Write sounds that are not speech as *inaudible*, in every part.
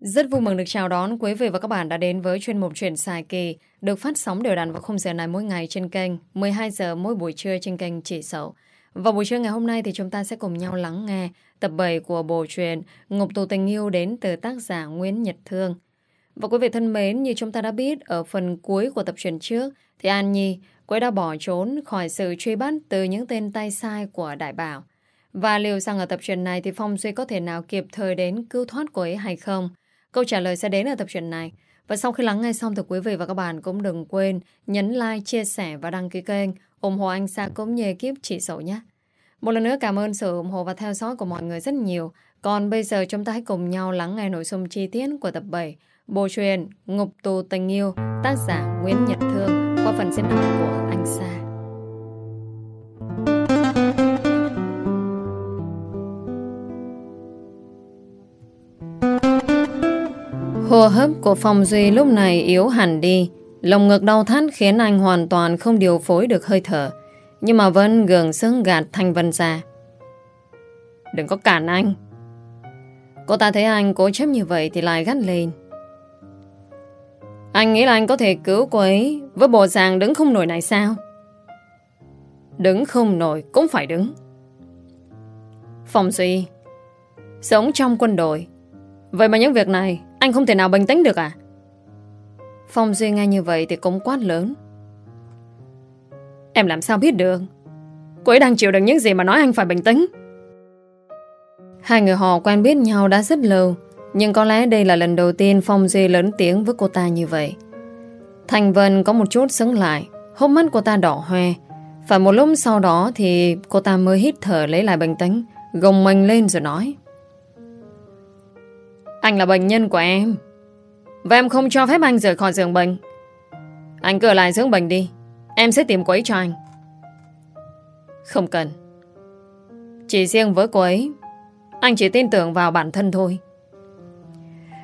Rất vui mừng được chào đón quý vị và các bạn đã đến với chuyên mục Chuyện xài kỳ được phát sóng đều đặn vào khung giờ này mỗi ngày trên kênh 12 giờ mỗi buổi trưa trên kênh Chỉ Sậu. Và buổi trưa ngày hôm nay thì chúng ta sẽ cùng nhau lắng nghe tập 7 của bộ truyện Ngục tù tình yêu đến từ tác giả Nguyễn Nhật Thương. Và quý vị thân mến, như chúng ta đã biết ở phần cuối của tập truyện trước thì An Nhi cô đã bỏ trốn khỏi sự truy bắt từ những tên tay sai của Đại Bảo. Và liệu rằng ở tập truyện này thì Phong Duy có thể nào kịp thời đến cứu thoát cô ấy hay không? Câu trả lời sẽ đến ở tập truyện này. Và sau khi lắng nghe xong thì quý vị và các bạn cũng đừng quên nhấn like, chia sẻ và đăng ký kênh ủng hộ anh Sa cũng như ekip chị sổ nhé. Một lần nữa cảm ơn sự ủng hộ và theo dõi của mọi người rất nhiều. Còn bây giờ chúng ta hãy cùng nhau lắng nghe nội dung chi tiết của tập 7 Bộ truyền Ngục tù tình yêu tác giả Nguyễn Nhật Thương qua phần diễn đọc của anh Sa. Hô hấp của Phong Duy lúc này yếu hẳn đi. Lồng ngực đau thắt khiến anh hoàn toàn không điều phối được hơi thở, Nhưng mà vẫn gường sức gạt Thanh Vân ra. Đừng có cản anh. Cô ta thấy anh cố chấp như vậy thì lại gắt lên. Anh nghĩ là anh có thể cứu cô ấy, Với bộ dạng đứng không nổi này sao? Đứng không nổi cũng phải đứng. Phong Duy, Sống trong quân đội. Vậy mà những việc này anh không thể nào bình tĩnh được à? Phong Duy nghe như vậy thì cũng quát lớn. Em làm sao biết được? Cô ấy đang chịu được những gì mà nói anh phải bình tĩnh. Hai người họ quen biết nhau đã rất lâu, Nhưng có lẽ đây là lần đầu tiên Phong Duy lớn tiếng với cô ta như vậy. Thành Vân có một chút sững lại, Hốc mắt cô ta đỏ hoe. Phải một lúc sau đó thì cô ta mới hít thở lấy lại bình tĩnh, Gồng mình lên rồi nói anh là bệnh nhân của em. Và em không cho phép anh rời khỏi giường bệnh. Anh cứ ở lại giường bệnh đi. Em sẽ tìm cô ấy cho anh. Không cần. Chỉ riêng với cô ấy, Anh chỉ tin tưởng vào bản thân thôi.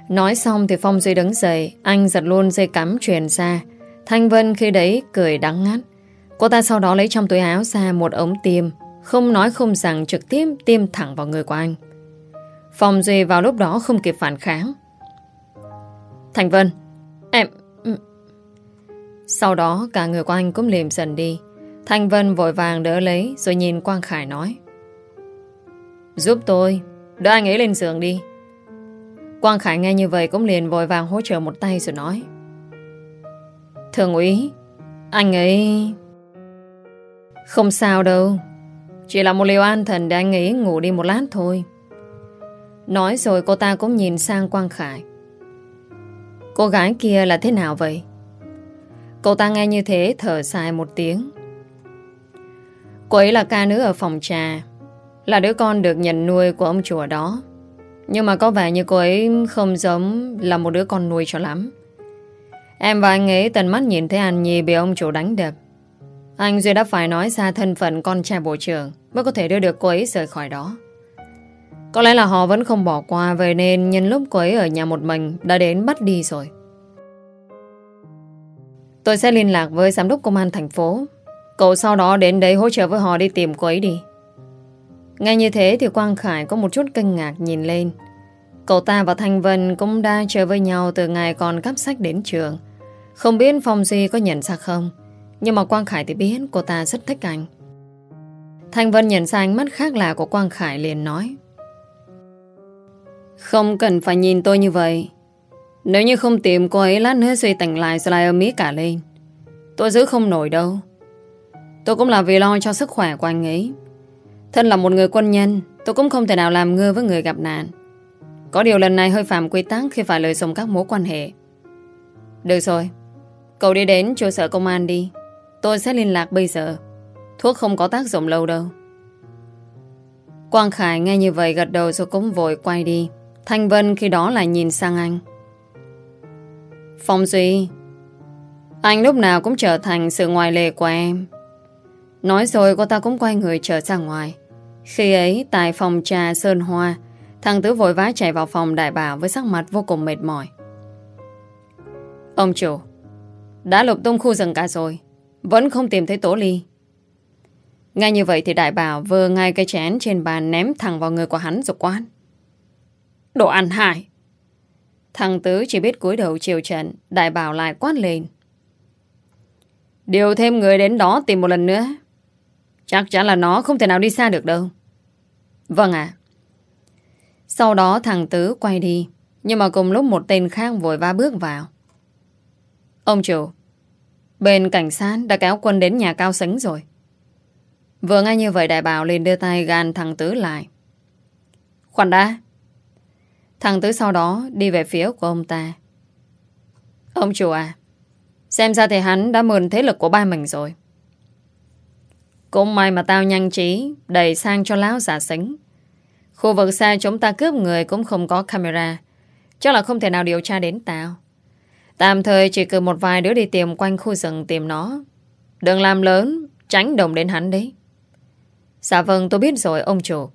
Nói xong thì Phong Duy đứng dậy, Anh giật luôn dây cắm truyền ra. Thanh Vân khi đấy cười đắng ngắt. Cô ta sau đó lấy trong túi áo ra một ống tiêm, Không nói không rằng trực tiếp tiêm thẳng vào người của anh. Phong Duy vào lúc đó không kịp phản kháng. Thành Vân, em... Ừ. Sau đó cả người của anh cũng liềm dần đi. Thành Vân vội vàng đỡ lấy rồi nhìn Quang Khải nói. Giúp tôi, đỡ anh ấy lên giường đi. Quang Khải nghe như vậy cũng liền vội vàng hỗ trợ một tay rồi nói. Thượng úy, anh ấy... Không sao đâu. Chỉ là một liều an thần để anh ấy ngủ đi một lát thôi. Nói rồi cô ta cũng nhìn sang Quang Khải. Cô gái kia là thế nào vậy? Cô ta nghe như thế thở dài một tiếng. Cô ấy là ca nữ ở phòng trà, Là đứa con được nhận nuôi của ông chùa đó. Nhưng mà có vẻ như cô ấy không giống là một đứa con nuôi cho lắm. Em và anh ấy tận mắt nhìn thấy An Nhi bị ông chủ đánh đập. Anh Duy đã phải nói ra thân phận con trai bộ trưởng Mới có thể đưa được cô ấy rời khỏi đó có lẽ là họ vẫn không bỏ qua, Vậy nên nhân lúc cô ấy ở nhà một mình, Đã đến bắt đi rồi. Tôi sẽ liên lạc với giám đốc công an thành phố. Cậu sau đó đến đấy hỗ trợ với họ đi tìm cô ấy đi. Ngay như thế thì Quang Khải có một chút kinh ngạc nhìn lên. Cậu ta và Thanh Vân cũng đã chơi với nhau từ ngày còn cắp sách đến trường. Không biết Phong Duy có nhận ra không, Nhưng mà Quang Khải thì biết cô ta rất thích anh. Thanh Vân nhận ra ánh mắt khác lạ của Quang Khải liền nói không cần phải nhìn tôi như vậy. Nếu như không tìm cô ấy, lát nữa suy tỉnh lại rồi lại ở Mỹ cả lên. Tôi giữ không nổi đâu. Tôi cũng là vì lo cho sức khỏe của anh ấy. Thân là một người quân nhân, Tôi cũng không thể nào làm ngơ với người gặp nạn. Có điều lần này hơi phạm quy tắc Khi phải lợi dụng các mối quan hệ. Được rồi, Cậu đi đến trụ sở công an đi. Tôi sẽ liên lạc bây giờ. Thuốc không có tác dụng lâu đâu. Quang Khải nghe như vậy gật đầu rồi cũng vội quay đi. Thanh Vân khi đó lại nhìn sang anh. Phong Duy, Anh lúc nào cũng trở thành sự ngoài lệ của em. Nói rồi cô ta cũng quay người trở ra ngoài. Khi ấy, tại phòng trà Sơn Hoa, Thằng Tứ vội vã chạy vào phòng đại bảo Với sắc mặt vô cùng mệt mỏi. Ông chủ, Đã lục tung khu rừng cả rồi, Vẫn không tìm thấy Tố Ly. Ngay như vậy thì đại bảo vừa ngay cây chén trên bàn ném thẳng vào người của hắn rồi quát. Đồ ăn hại. Thằng Tứ chỉ biết cúi đầu chiều trận, Đại bảo lại quát lên. Điều thêm người đến đó tìm một lần nữa. Chắc chắn là nó không thể nào đi xa được đâu. Vâng ạ. Sau đó thằng Tứ quay đi, Nhưng mà cùng lúc một tên khác vội va bước vào. Ông chủ, Bên cảnh sát đã kéo quân đến nhà cao sánh rồi. Vừa ngay như vậy, đại bảo liền đưa tay gan thằng Tứ lại. Khoan đã Thằng Tứ sau đó, đi về phía của ông ta. Ông chủ à Xem ra thì hắn đã mượn thế lực của ba mình rồi. Cũng may mà tao nhanh trí, Đẩy sang cho lão giả sánh. Khu vực xa chúng ta cướp người Cũng không có camera, Chắc là không thể nào điều tra đến tao. Tạm thời chỉ cử một vài đứa đi tìm quanh khu rừng tìm nó. Đừng làm lớn, Tránh đồng đến hắn đấy. Dạ vâng tôi biết rồi, ông chủ.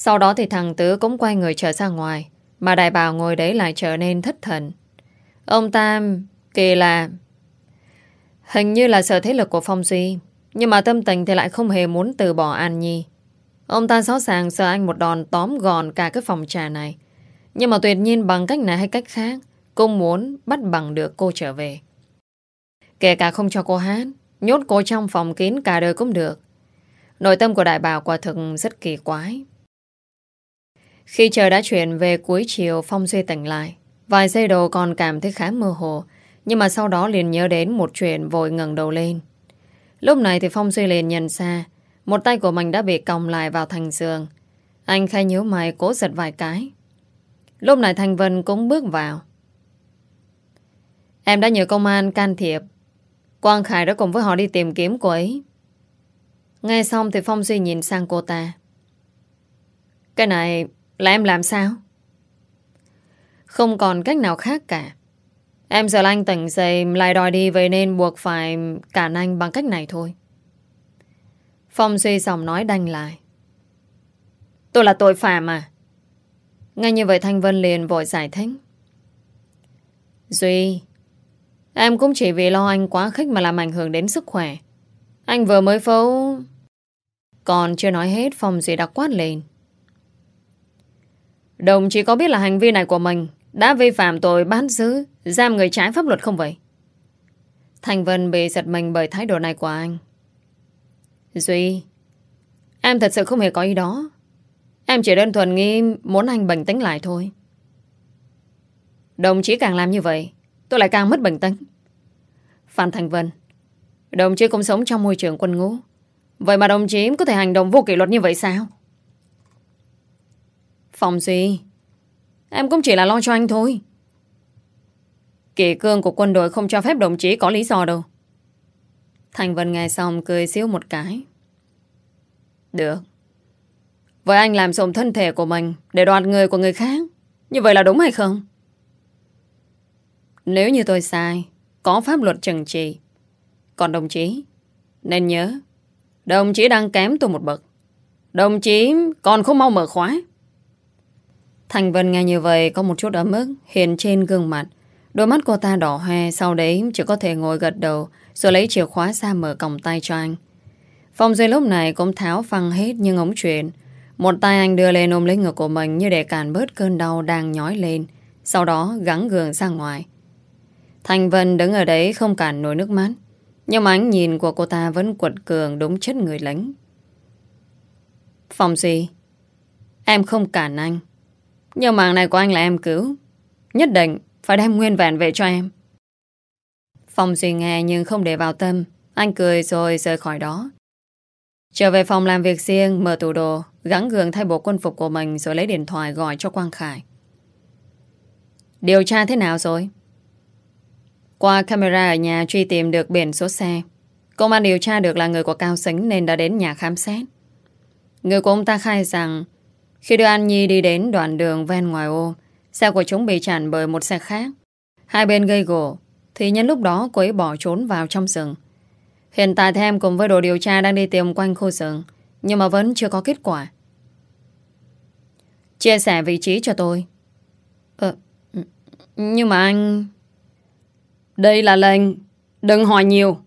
Sau đó thì thằng Tứ cũng quay người trở ra ngoài, Mà đại bảo ngồi đấy lại trở nên thất thần. Ông Tam Kỳ là, Hình như là sợ thế lực của Phong Duy, Nhưng mà tâm tình thì lại không hề muốn từ bỏ An Nhi. Ông ta rõ ràng sợ anh một đòn tóm gòn cả cái phòng trà này, Nhưng mà tuyệt nhiên bằng cách này hay cách khác Cũng muốn bắt bằng được cô trở về. Kể cả không cho cô hát, Nhốt cô trong phòng kín cả đời cũng được. Nội tâm của đại bảo quả thực rất kỳ quái. Khi trời đã chuyển về cuối chiều, Phong Duy tỉnh lại. Vài giây đầu còn cảm thấy khá mơ hồ, Nhưng mà sau đó liền nhớ đến một chuyện vội ngẩng đầu lên. Lúc này thì Phong Duy liền nhận ra, Một tay của mình đã bị còng lại vào thành giường. Anh khai nhớ mày, cố giật vài cái. Lúc này Thành Vân cũng bước vào. Em đã nhờ công an can thiệp. Quang Khải đã cùng với họ đi tìm kiếm cô ấy. Nghe xong thì Phong Duy nhìn sang cô ta. Cái này là em làm sao? Không còn cách nào khác cả. Em giờ anh tỉnh dậy lại đòi đi Vậy nên buộc phải cản anh bằng cách này thôi. Phong Duy giọng nói đanh lại. Tôi là tội phạm à? Ngay như vậy Thanh Vân liền vội giải thích. Duy, Em cũng chỉ vì lo anh quá khích mà làm ảnh hưởng đến sức khỏe. Anh vừa mới phẫu, Còn chưa nói hết, Phong Duy đã quát lên. Đồng chí có biết là hành vi này của mình đã vi phạm tội bán giữ, giam người trái pháp luật không vậy? Thành Vân bị giật mình bởi thái độ này của anh. Duy, em thật sự không hề có ý đó. Em chỉ đơn thuần nghi muốn anh bình tĩnh lại thôi. Đồng chí càng làm như vậy, tôi lại càng mất bình tĩnh. Phan Thành Vân, đồng chí cũng sống trong môi trường quân ngũ. Vậy mà đồng chí có thể hành động vô kỷ luật như vậy sao? Phòng gì? Em cũng chỉ là lo cho anh thôi. Kỷ cương của quân đội không cho phép đồng chí có lý do đâu. Thành Vân nghe xong cười xíu một cái. Được. Vậy anh làm sồn thân thể của mình Để đoạt người của người khác. Như vậy là đúng hay không? Nếu như tôi sai, Có pháp luật trừng trị. Còn đồng chí, Nên nhớ, Đồng chí đang kém tôi một bậc. Đồng chí còn không mau mở khóa. Thành Vân nghe như vậy có một chút ấm ức hiện trên gương mặt. Đôi mắt cô ta đỏ hoe sau đấy chỉ có thể ngồi gật đầu rồi lấy chìa khóa ra mở cổng tay cho anh. Phong Duy lúc này cũng tháo phăng hết những ống chuyện. Một tay anh đưa lên ôm lấy ngực của mình như để cản bớt cơn đau đang nhói lên. Sau đó gắng gường ra ngoài. Thành Vân đứng ở đấy không cản nổi nước mắt. Nhưng mà ánh nhìn của cô ta vẫn quật cường đúng chất người lính. Phong Duy, em không cản anh. Nhưng mạng này của anh là em cứu. Nhất định phải đem nguyên vẹn về cho em. Phong Duy nghe nhưng không để vào tâm. Anh cười rồi rời khỏi đó. Trở về phòng làm việc riêng, Mở tủ đồ Gắn gường thay bộ quân phục của mình Rồi lấy điện thoại gọi cho Quang Khải. Điều tra thế nào rồi? Qua camera ở nhà truy tìm được biển số xe. Công an điều tra được là người của Cao Sính Nên đã đến nhà khám xét. Người của ông ta khai rằng khi đưa An Nhi đi đến đoạn đường ven ngoài ô, xe của chúng bị chặn bởi một xe khác. Hai bên gây gỗ, thì nhân lúc đó cô ấy bỏ trốn vào trong rừng. Hiện tại Thêm cùng với đội điều tra đang đi tìm quanh khu rừng, nhưng mà vẫn chưa có kết quả. Chia sẻ vị trí cho tôi. Ờ, nhưng mà anh... Đây là lệnh, đừng hỏi nhiều.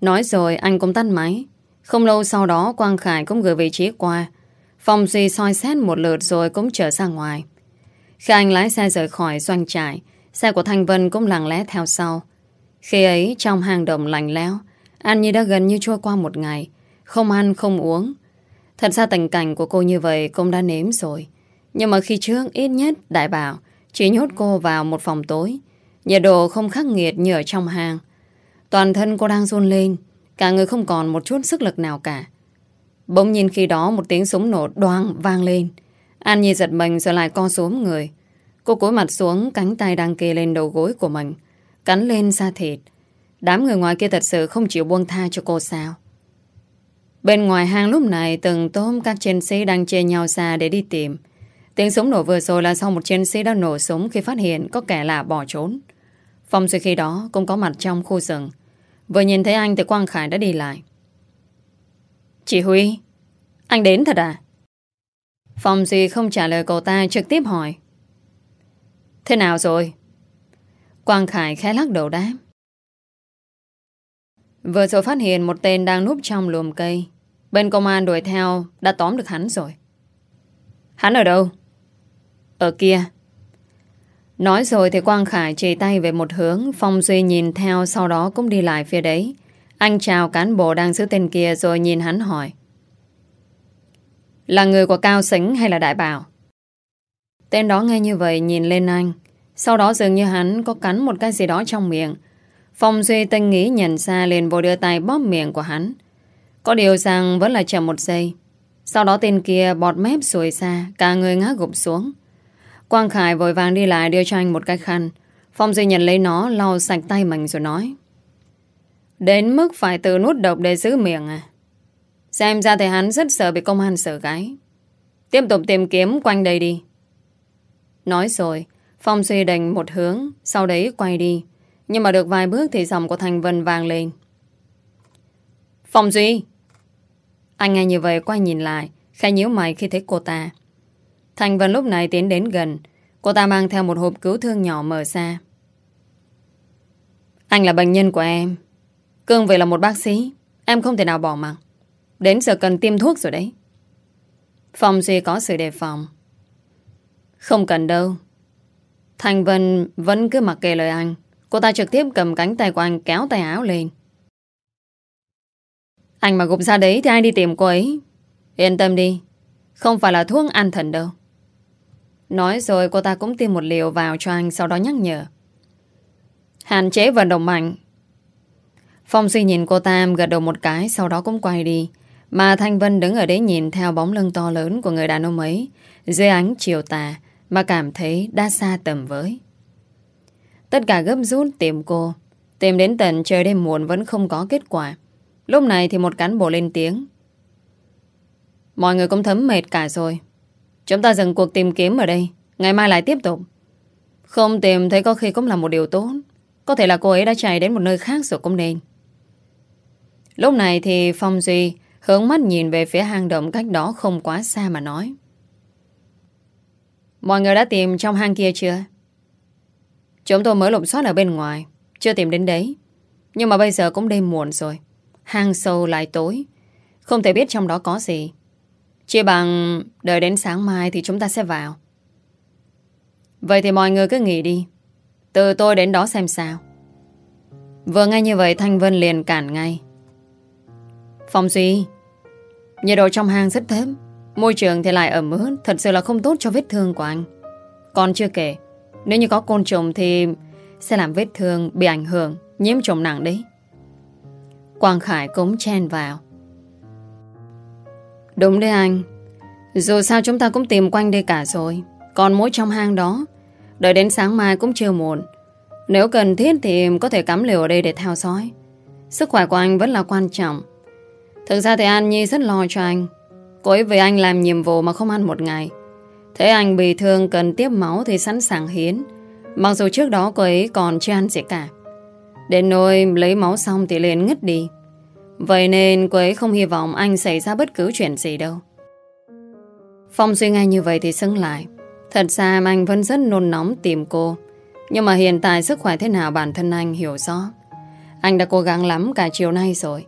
Nói rồi anh cũng tắt máy. Không lâu sau đó Quang Khải cũng gửi vị trí qua Phong Duy soi xét một lượt rồi cũng trở ra ngoài. Khi anh lái xe rời khỏi doanh trại, xe của Thanh Vân cũng lặng lẽ theo sau. Khi ấy, trong hang động lạnh lẽo, An Nhi đã gần như trôi qua một ngày, không ăn, không uống. Thật ra tình cảnh của cô như vậy cũng đã nếm rồi. Nhưng mà khi trước, ít nhất, Đại Bảo chỉ nhốt cô vào một phòng tối. Nhiệt độ không khắc nghiệt như ở trong hang. Toàn thân cô đang run lên, cả người không còn một chút sức lực nào cả. Bỗng nhìn khi đó một tiếng súng nổ đoang vang lên. An Nhi giật mình rồi lại co xuống người. Cô cúi mặt xuống, cánh tay đang kê lên đầu gối của mình. Cắn lên da thịt. Đám người ngoài kia thật sự không chịu buông tha cho cô sao. Bên ngoài hang lúc này, từng tôm các chiến sĩ đang chê nhau xa để đi tìm. Tiếng súng nổ vừa rồi là sau một chiến sĩ đã nổ súng khi phát hiện có kẻ lạ bỏ trốn. Phong Duy khi đó cũng có mặt trong khu rừng. Vừa nhìn thấy anh thì Quang Khải đã đi lại. Chị Huy, anh đến thật à? Phong Duy không trả lời cậu ta trực tiếp hỏi. Thế nào rồi? Quang Khải khẽ lắc đầu đáp. Vừa rồi phát hiện một tên đang núp trong lùm cây. Bên công an đuổi theo đã tóm được hắn rồi. Hắn ở đâu? Ở kia. Nói rồi thì Quang Khải chỉ tay về một hướng Phong Duy nhìn theo sau đó cũng đi lại phía đấy anh chào cán bộ đang giữ tên kia rồi nhìn hắn hỏi Là người của Cao Sính hay là Đại Bảo? Tên đó nghe như vậy nhìn lên anh Sau đó dường như hắn có cắn một cái gì đó trong miệng Phong Duy tinh nghĩ nhận ra liền vội đưa tay bóp miệng của hắn Có điều rằng vẫn là chậm một giây Sau đó tên kia bọt mép xuôi xa Cả người ngã gục xuống Quang Khải vội vàng đi lại đưa cho anh một cái khăn. Phong Duy nhận lấy nó, lau sạch tay mình rồi nói. Đến mức phải tự nút độc để giữ miệng à? Xem ra thì hắn rất sợ bị công an sợ gái. Tiếp tục tìm kiếm quanh đây đi. Nói rồi, Phong suy đành một hướng, sau đấy quay đi. Nhưng mà được vài bước thì giọng của Thành Vân vang lên. Phong Duy! Anh nghe như vậy quay nhìn lại, khai nhíu mày khi thấy cô ta. Thành Vân lúc này tiến đến gần Cô ta mang theo một hộp cứu thương nhỏ mở ra Anh là bệnh nhân của em Cương về là một bác sĩ. Em không thể nào bỏ mặc Đến giờ cần tiêm thuốc rồi đấy. Phong Duy có sự đề phòng. Không cần đâu. Thành Vân vẫn cứ mặc kệ lời anh. Cô ta trực tiếp cầm cánh tay của anh kéo tay áo lên. Anh mà gục ra đấy thì ai đi tìm cô ấy? Yên tâm đi. Không phải là thuốc an thần đâu. Nói rồi cô ta cũng tiêm một liều vào cho anh, Sau đó nhắc nhở. Hạn chế vận động mạnh. Phong suy nhìn cô ta gật đầu một cái, Sau đó cũng quay đi. Mà Thanh Vân đứng ở đấy nhìn theo bóng lưng to lớn Của người đàn ông ấy. Dưới ánh chiều tà Mà cảm thấy đã xa tầm với. Tất cả gấp rút tìm cô. Tìm đến tận trời đêm muộn Vẫn không có kết quả. Lúc này thì một cán bộ lên tiếng. Mọi người cũng thấm mệt cả rồi. Chúng ta dừng cuộc tìm kiếm ở đây. Ngày mai lại tiếp tục. Không tìm thấy có khi cũng là một điều tốt. Có thể là cô ấy đã chạy đến một nơi khác rồi cũng nên. Lúc này thì Phong Duy Hướng mắt nhìn về phía hang động cách đó không quá xa mà nói Mọi người đã tìm trong hang kia chưa? Chúng tôi mới lục soát ở bên ngoài, Chưa tìm đến đấy Nhưng mà bây giờ cũng đêm muộn rồi, Hang sâu lại tối Không thể biết trong đó có gì chỉ bằng đợi đến sáng mai thì chúng ta sẽ vào. Vậy thì mọi người cứ nghỉ đi. Từ tôi đến đó xem sao. Vừa nghe như vậy, Thanh Vân liền cản ngay. Phong Duy, nhiệt độ trong hang rất thấp. Môi trường thì lại ẩm ướt, thật sự là không tốt cho vết thương của anh. Còn chưa kể, nếu như có côn trùng thì sẽ làm vết thương bị ảnh hưởng, nhiễm trùng nặng đấy. Quang Khải cũng chen vào. Đúng đấy anh Dù sao chúng ta cũng tìm quanh đây cả rồi Còn mỗi trong hang đó Đợi đến sáng mai cũng chưa muộn Nếu cần thiết thì có thể cắm liều ở đây để theo dõi Sức khỏe của anh vẫn là quan trọng Thực ra thì An Nhi rất lo cho anh Cô ấy vì anh làm nhiệm vụ mà không ăn một ngày Thế anh bị thương cần tiếp máu thì sẵn sàng hiến Mặc dù trước đó cô ấy còn chưa ăn gì cả Đến nỗi lấy máu xong thì liền ngất đi Vậy nên cô ấy không hy vọng anh xảy ra bất cứ chuyện gì đâu. Phong suy ngay như vậy thì xưng lại. Thật ra anh vẫn rất nôn nóng tìm cô. Nhưng mà hiện tại sức khỏe thế nào bản thân anh hiểu rõ. Anh đã cố gắng lắm cả chiều nay rồi.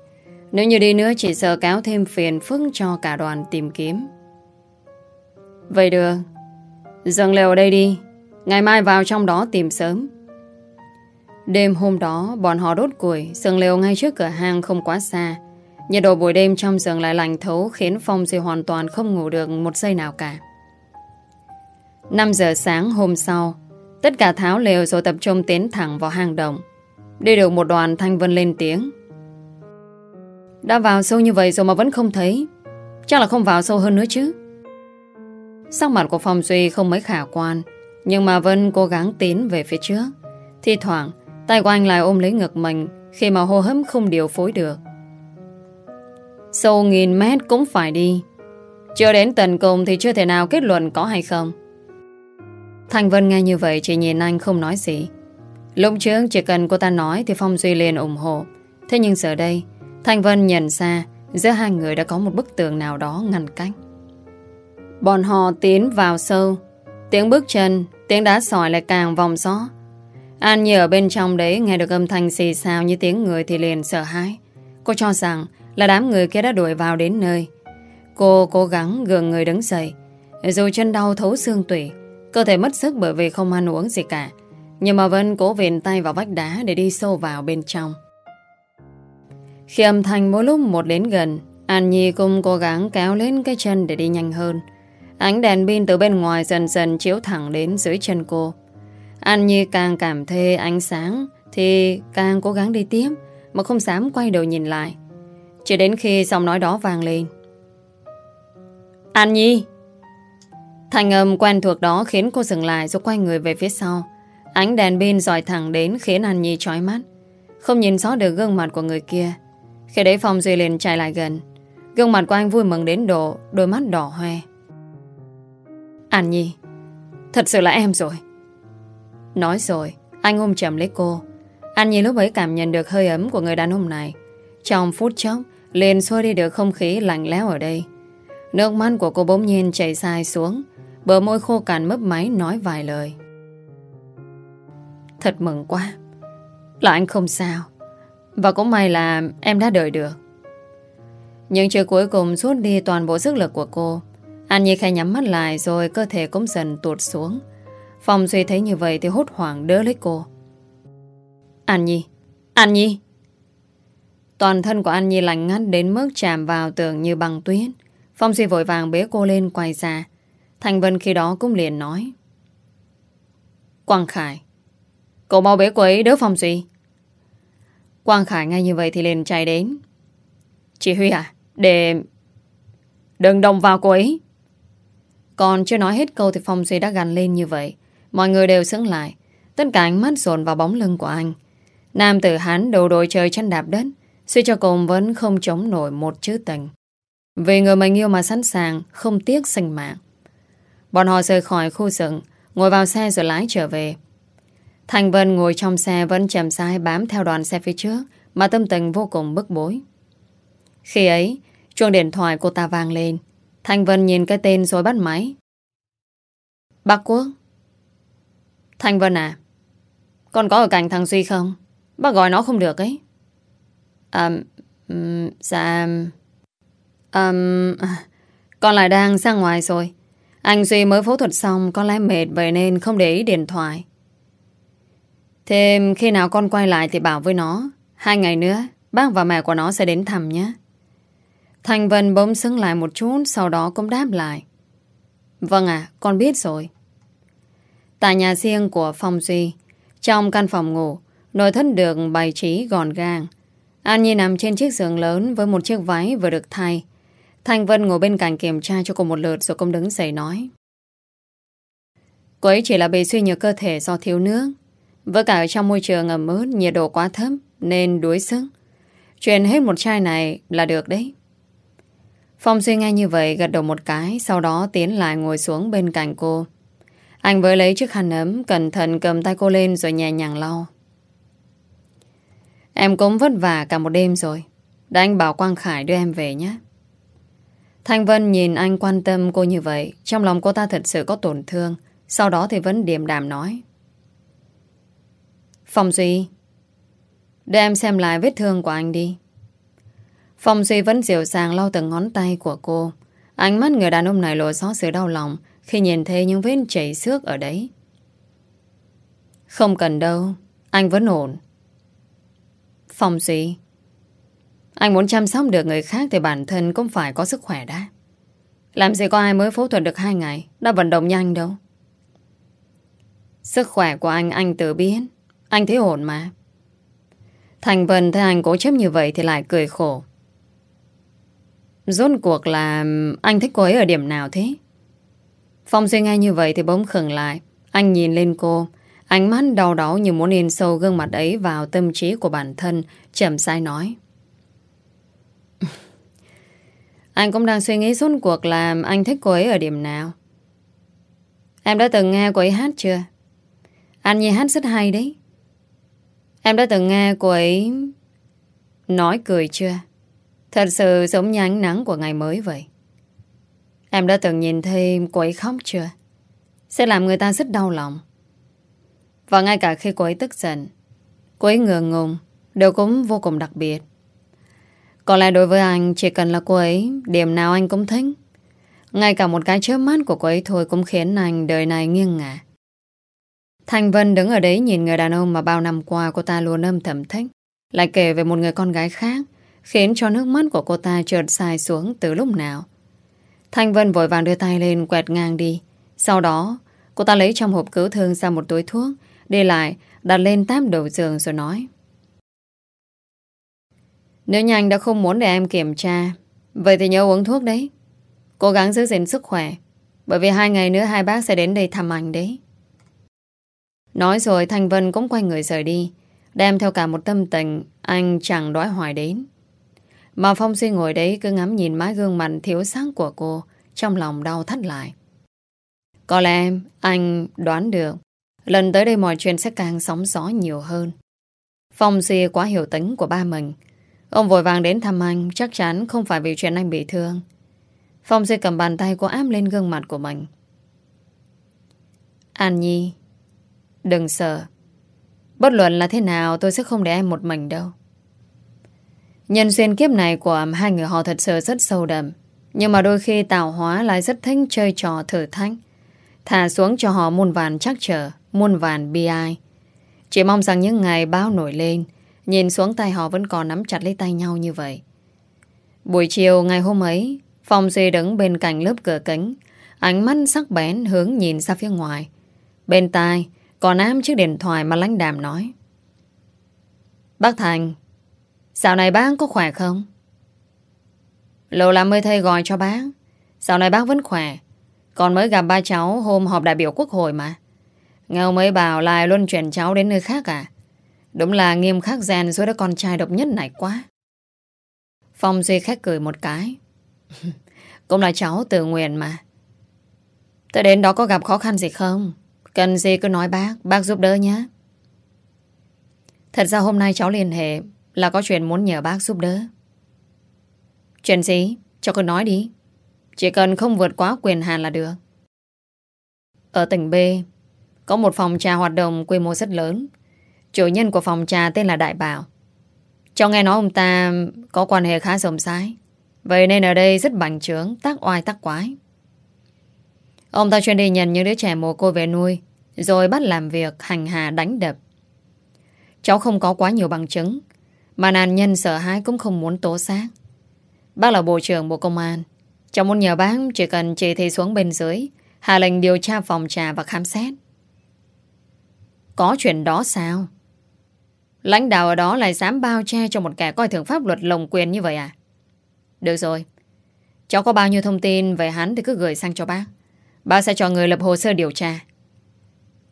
Nếu như đi nữa chỉ sợ cáo thêm phiền phức cho cả đoàn tìm kiếm. Vậy được. Dừng lều ở đây đi. Ngày mai vào trong đó tìm sớm. Đêm hôm đó, Bọn họ đốt củi Dừng lều ngay trước cửa hàng không quá xa. Nhiệt độ buổi đêm trong rừng lại lạnh thấu, Khiến Phong Duy hoàn toàn không ngủ được Một giây nào cả. 5 giờ sáng hôm sau, Tất cả tháo lều rồi tập trung tiến thẳng vào hang động. Đi được một đoàn Thanh Vân lên tiếng. Đã vào sâu như vậy rồi mà vẫn không thấy. Chắc là không vào sâu hơn nữa chứ. Sắc mặt của Phong Duy không mấy khả quan, Nhưng mà Vân cố gắng tiến về phía trước. Thì thoảng, Tay của anh lại ôm lấy ngực mình, Khi mà hô hấp không điều phối được. Sâu nghìn mét cũng phải đi. Chưa đến tận cùng Thì chưa thể nào kết luận có hay không. Thành Vân nghe như vậy Chỉ nhìn anh không nói gì. Lúc trước chỉ cần cô ta nói Thì Phong Duy liền ủng hộ. Thế nhưng giờ đây Thanh Vân nhận ra Giữa hai người đã có một bức tường nào đó ngăn cách. Bọn họ tiến vào sâu, Tiếng bước chân, Tiếng đá sỏi lại càng vòng gió. An Nhi ở bên trong đấy Nghe được âm thanh xì xào như tiếng người Thì liền sợ hãi. Cô cho rằng là đám người kia đã đuổi vào đến nơi. Cô cố gắng gượng người đứng dậy, Dù chân đau thấu xương tủy, Cơ thể mất sức bởi vì không ăn uống gì cả. Nhưng mà Vân cố viện tay vào vách đá Để đi sâu vào bên trong. Khi âm thanh mỗi lúc một đến gần, An Nhi cũng cố gắng kéo lên cái chân để đi nhanh hơn Ánh đèn pin từ bên ngoài dần dần chiếu thẳng đến dưới chân cô. An Nhi càng cảm thấy ánh sáng thì càng cố gắng đi tiếp, mà không dám quay đầu nhìn lại. Chỉ đến khi giọng nói đó vang lên. An Nhi! Thành âm quen thuộc đó khiến cô dừng lại rồi quay người về phía sau. Ánh đèn pin dọi thẳng đến khiến An Nhi chói mắt. Không nhìn rõ được gương mặt của người kia. Khi đấy Phong Duy liền chạy lại gần. Gương mặt của anh vui mừng đến độ đôi mắt đỏ hoe. An Nhi, Thật sự là em rồi. Nói rồi, Anh ôm chầm lấy cô. An Nhi lúc ấy cảm nhận được hơi ấm của người đàn ông này. Trong phút chốc, liền xua đi được không khí lạnh lẽo ở đây. Nước mắt của cô bỗng nhiên chảy dài xuống, Bờ môi khô cằn mấp máy nói vài lời. Thật mừng quá. Là anh không sao. Và cũng may là em đã đợi được Nhưng chưa cuối cùng rút đi toàn bộ sức lực của cô An Nhi khai nhắm mắt lại rồi cơ thể cũng dần tuột xuống. Phong Duy thấy như vậy thì hốt hoảng đỡ lấy cô. An Nhi! An Nhi! Toàn thân của An Nhi lạnh ngắt đến mức chạm vào tường như bằng tuyết. Phong Duy vội vàng bế cô lên quay ra. Thành Vân khi đó cũng liền nói. Quang Khải! Cậu mau bế cô ấy đỡ Phong Duy. Quang Khải ngay như vậy thì liền chạy đến. Chị Huy à, để... Đừng đồng vào cô ấy. Còn chưa nói hết câu thì Phong Duy đã gằn lên như vậy. Mọi người đều sững lại. Tất cả ánh mắt dồn vào bóng lưng của anh. Nam tử hán đầu đội trời chân đạp đất. Suy cho cùng vẫn không chống nổi một chữ tình. Vì người mình yêu mà sẵn sàng, không tiếc sinh mạng. Bọn họ rời khỏi khu rừng, ngồi vào xe rồi lái trở về. Thành Vân ngồi trong xe vẫn chậm sai bám theo đoàn xe phía trước, mà tâm tình vô cùng bức bối. Khi ấy, chuông điện thoại cô ta vang lên. Thanh Vân nhìn cái tên rồi bắt máy. Bác Quốc. Thanh Vân à, con có ở cạnh thằng Duy không? Bác gọi nó không được ấy. À, um, dạ... Um, con lại đang ra ngoài rồi. Anh Duy mới phẫu thuật xong, con lẽ mệt vậy nên không để ý điện thoại. Thêm khi nào con quay lại thì bảo với nó. Hai ngày nữa, bác và mẹ của nó sẽ đến thăm nhé. Thành Vân bỗng sững lại một chút Sau đó cũng đáp lại. Vâng ạ, con biết rồi. Tại nhà riêng của Phong Duy Trong căn phòng ngủ Nội thất được bày trí gọn gàng. An Nhi nằm trên chiếc giường lớn Với một chiếc váy vừa được thay. Thành Vân ngồi bên cạnh kiểm tra cho cô một lượt Rồi cũng đứng dậy nói. Cô ấy chỉ là bị suy nhược cơ thể do thiếu nước. Với cả trong môi trường ẩm ướt, Nhiệt độ quá thấp, Nên đuối sức. Truyền hết một chai này là được đấy. Phong suy nghe như vậy, gật đầu một cái, Sau đó tiến lại ngồi xuống bên cạnh cô. Anh với lấy chiếc khăn ấm, Cẩn thận cầm tay cô lên rồi nhẹ nhàng lau. Em cũng vất vả cả một đêm rồi. Để anh bảo Quang Khải đưa em về nhé. Thanh Vân nhìn anh quan tâm cô như vậy, Trong lòng cô ta thật sự có tổn thương. Sau đó thì vẫn điềm đạm nói. Phong Duy Để em xem lại vết thương của anh đi Phong Duy vẫn dịu dàng lau từng ngón tay của cô. Ánh mắt người đàn ông này lộ rõ sự đau lòng khi nhìn thấy những vết chảy xước ở đấy. Không cần đâu, anh vẫn ổn. Phong Duy, anh muốn chăm sóc được người khác thì bản thân cũng phải có sức khỏe đã. Làm gì có ai mới phẫu thuật được hai ngày, đã vận động nhanh đâu. Sức khỏe của anh, anh tự biết. Anh thấy ổn mà. Thành Vân thấy anh cố chấp như vậy thì lại cười khổ. Rốt cuộc là anh thích cô ấy ở điểm nào thế? Phong Duy nghe như vậy thì bỗng khừng lại. Anh nhìn lên cô. Ánh mắt đau đớn như muốn in sâu gương mặt ấy vào tâm trí của bản thân. Chậm sai nói. *laughs* anh cũng đang suy nghĩ rốt cuộc là anh thích cô ấy ở điểm nào. Em đã từng nghe cô ấy hát chưa? Anh Nhi hát rất hay đấy. Em đã từng nghe cô ấy nói cười chưa? Thật sự giống như ánh nắng của ngày mới vậy. Em đã từng nhìn thấy cô ấy khóc chưa? Sẽ làm người ta rất đau lòng. Và ngay cả khi cô ấy tức giận, cô ấy ngừa ngùng, đều cũng vô cùng đặc biệt. Có lẽ đối với anh, chỉ cần là cô ấy, điểm nào anh cũng thích. Ngay cả một cái chớp mắt của cô ấy thôi cũng khiến anh đời này nghiêng ngả. Thanh Vân đứng ở đấy nhìn người đàn ông mà bao năm qua cô ta luôn âm thầm thích. Lại kể về một người con gái khác, khiến cho nước mắt của cô ta trượt dài xuống từ lúc nào. Thanh Vân vội vàng đưa tay lên quẹt ngang đi. Sau đó, cô ta lấy trong hộp cứu thương ra một túi thuốc, đi lại, đặt lên táp đầu giường rồi nói. Nếu nhà anh đã không muốn để em kiểm tra, vậy thì nhớ uống thuốc đấy. Cố gắng giữ gìn sức khỏe, bởi vì hai ngày nữa hai bác sẽ đến đây thăm anh đấy. Nói rồi Thanh Vân cũng quay người rời đi, Đem theo cả một tâm tình, Anh chẳng đói hoài đến. Mà Phong Duy ngồi đấy cứ ngắm nhìn mái gương mặt thiếu sáng của cô, Trong lòng đau thắt lại. Có lẽ anh đoán được, Lần tới đây mọi chuyện sẽ càng sóng gió nhiều hơn. Phong Duy quá hiểu tính của ba mình. Ông vội vàng đến thăm anh, Chắc chắn không phải vì chuyện anh bị thương. Phong Duy cầm bàn tay của áp lên gương mặt của mình. An Nhi Đừng sợ. Bất luận là thế nào, tôi sẽ không để em một mình đâu. Nhân duyên kiếp này của hai người họ thật sự rất sâu đậm, Nhưng mà đôi khi tạo hóa lại rất thích chơi trò thử thách. Thả xuống cho họ muôn vàn chắc trở, Muôn vàn bi ai. Chỉ mong rằng những ngày báo nổi lên, Nhìn xuống tay họ vẫn còn nắm chặt lấy tay nhau như vậy. Buổi chiều ngày hôm ấy, Phong Duy đứng bên cạnh lớp cửa kính, Ánh mắt sắc bén hướng nhìn ra phía ngoài. Bên tai còn ám chiếc điện thoại mà lãnh đàm nói? Bác Thành, Dạo này bác có khỏe không? Lâu lắm mới thầy gọi cho bác. Dạo này bác vẫn khỏe. Còn mới gặp ba cháu hôm họp đại biểu quốc hội mà. Nghe ông ấy bảo lại luôn chuyển cháu đến nơi khác à? Đúng là nghiêm khắc rèn rồi đứa con trai độc nhất này quá. Phong Duy khách cười một cái. *laughs* Cũng là cháu tự nguyện mà. Tới đến đó có gặp khó khăn gì không? Cần gì cứ nói bác Bác giúp đỡ nhé. Thật ra hôm nay cháu liên hệ Là có chuyện muốn nhờ bác giúp đỡ. Chuyện gì? Cho con nói đi. Chỉ cần không vượt quá quyền hạn là được. Ở tỉnh B, Có một phòng trà hoạt động quy mô rất lớn. Chủ nhân của phòng trà tên là Đại Bảo. Cháu nghe nói ông ta Có quan hệ khá rộng rãi. Vậy nên ở đây rất bành trướng, Tác oai, tác quái. Ông ta chuyên đi nhận những đứa trẻ mồ côi về nuôi. Rồi bắt làm việc hành hạ đánh đập. Cháu không có quá nhiều bằng chứng, Mà nạn nhân sợ hãi cũng không muốn tố xác. Bác là bộ trưởng bộ công an, Cháu muốn nhờ bác chỉ cần chỉ thị xuống bên dưới, Hạ lệnh điều tra, phòng trà và khám xét. Có chuyện đó sao? Lãnh đạo ở đó lại dám bao che cho một kẻ coi thường pháp luật lồng quyền như vậy à? Được rồi, Cháu có bao nhiêu thông tin về hắn thì cứ gửi sang cho bác. Bác sẽ cho người lập hồ sơ điều tra.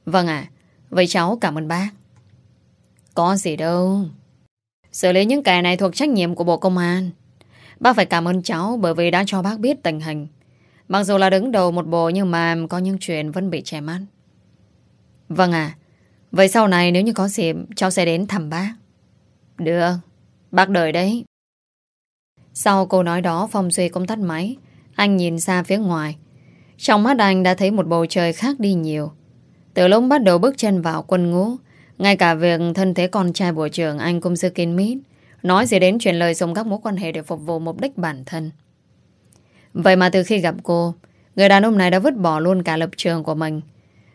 Vâng ạ. Vậy cháu cảm ơn bác. Có gì đâu. Xử lý những kẻ này thuộc trách nhiệm của Bộ Công an. Bác phải cảm ơn cháu Bởi vì đã cho bác biết tình hình. Mặc dù là đứng đầu một bộ Nhưng mà có những chuyện vẫn bị che mắt. Vâng ạ. Vậy sau này nếu như có dịp Cháu sẽ đến thăm bác. Được. Bác đợi đấy. Sau câu nói đó, Phong Duy cũng tắt máy. Anh nhìn ra phía ngoài. Trong mắt anh đã thấy một bầu trời khác đi nhiều. Từ lúc bắt đầu bước chân vào quân ngũ, ngay cả việc thân thế con trai bộ trưởng anh cũng dư kín mít, nói gì đến chuyện lời dùng các mối quan hệ để phục vụ mục đích bản thân. Vậy mà từ khi gặp cô, Người đàn ông này đã vứt bỏ luôn cả lập trường của mình.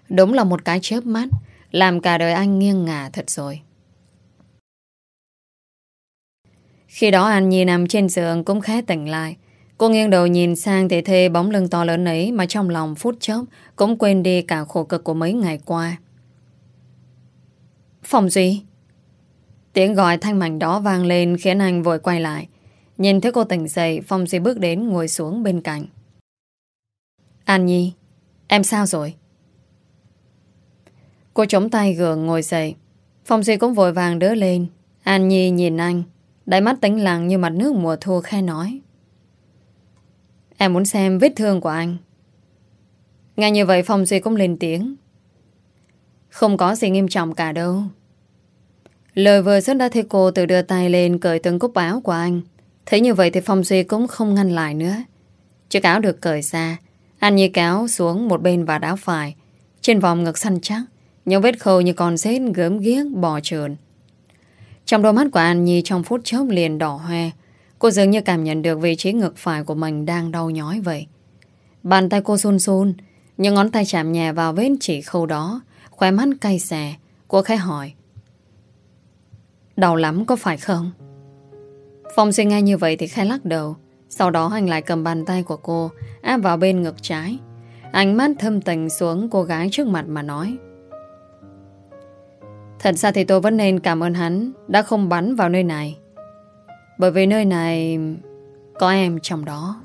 Đúng là một cái chớp mắt, làm cả đời anh nghiêng ngả thật rồi. Khi đó An Nhi nằm trên giường cũng khá tỉnh lại. Cô nghiêng đầu nhìn sang thì thê bóng lưng to lớn ấy mà trong lòng phút chốc cũng quên đi cả khổ cực của mấy ngày qua. Phòng gì? Tiếng gọi thanh mảnh đó vang lên khiến anh vội quay lại. Nhìn thấy cô tỉnh dậy, Phong Duy bước đến ngồi xuống bên cạnh. An Nhi, em sao rồi? Cô chống tay gượng ngồi dậy. Phong Duy cũng vội vàng đỡ lên. An Nhi nhìn anh, đáy mắt tĩnh lặng như mặt nước mùa thu khe nói. Em muốn xem vết thương của anh. Nghe như vậy Phong Duy cũng lên tiếng. Không có gì nghiêm trọng cả đâu. Lời vừa dứt đã thấy cô tự đưa tay lên cởi từng cúc áo của anh. Thấy như vậy thì Phong Duy cũng không ngăn lại nữa. Chiếc áo được cởi ra. Anh như cáo xuống một bên và đáo phải. Trên vòng ngực săn chắc. Những vết khâu như con rết gớm ghiếc bò trườn. Trong đôi mắt của An Nhi trong phút chốc liền đỏ hoe. Cô dường như cảm nhận được vị trí ngực phải của mình đang đau nhói vậy. Bàn tay cô run run, những ngón tay chạm nhẹ vào vết chỉ khâu đó, khóe mắt cay xè. Cô khẽ hỏi. Đau lắm có phải không? Phong suy nghe như vậy thì khẽ lắc đầu. Sau đó anh lại cầm bàn tay của cô áp vào bên ngực trái. Ánh mắt thâm tình xuống cô gái trước mặt mà nói. Thật ra thì tôi vẫn nên cảm ơn hắn đã không bắn vào nơi này. Bởi vì nơi này có em trong đó.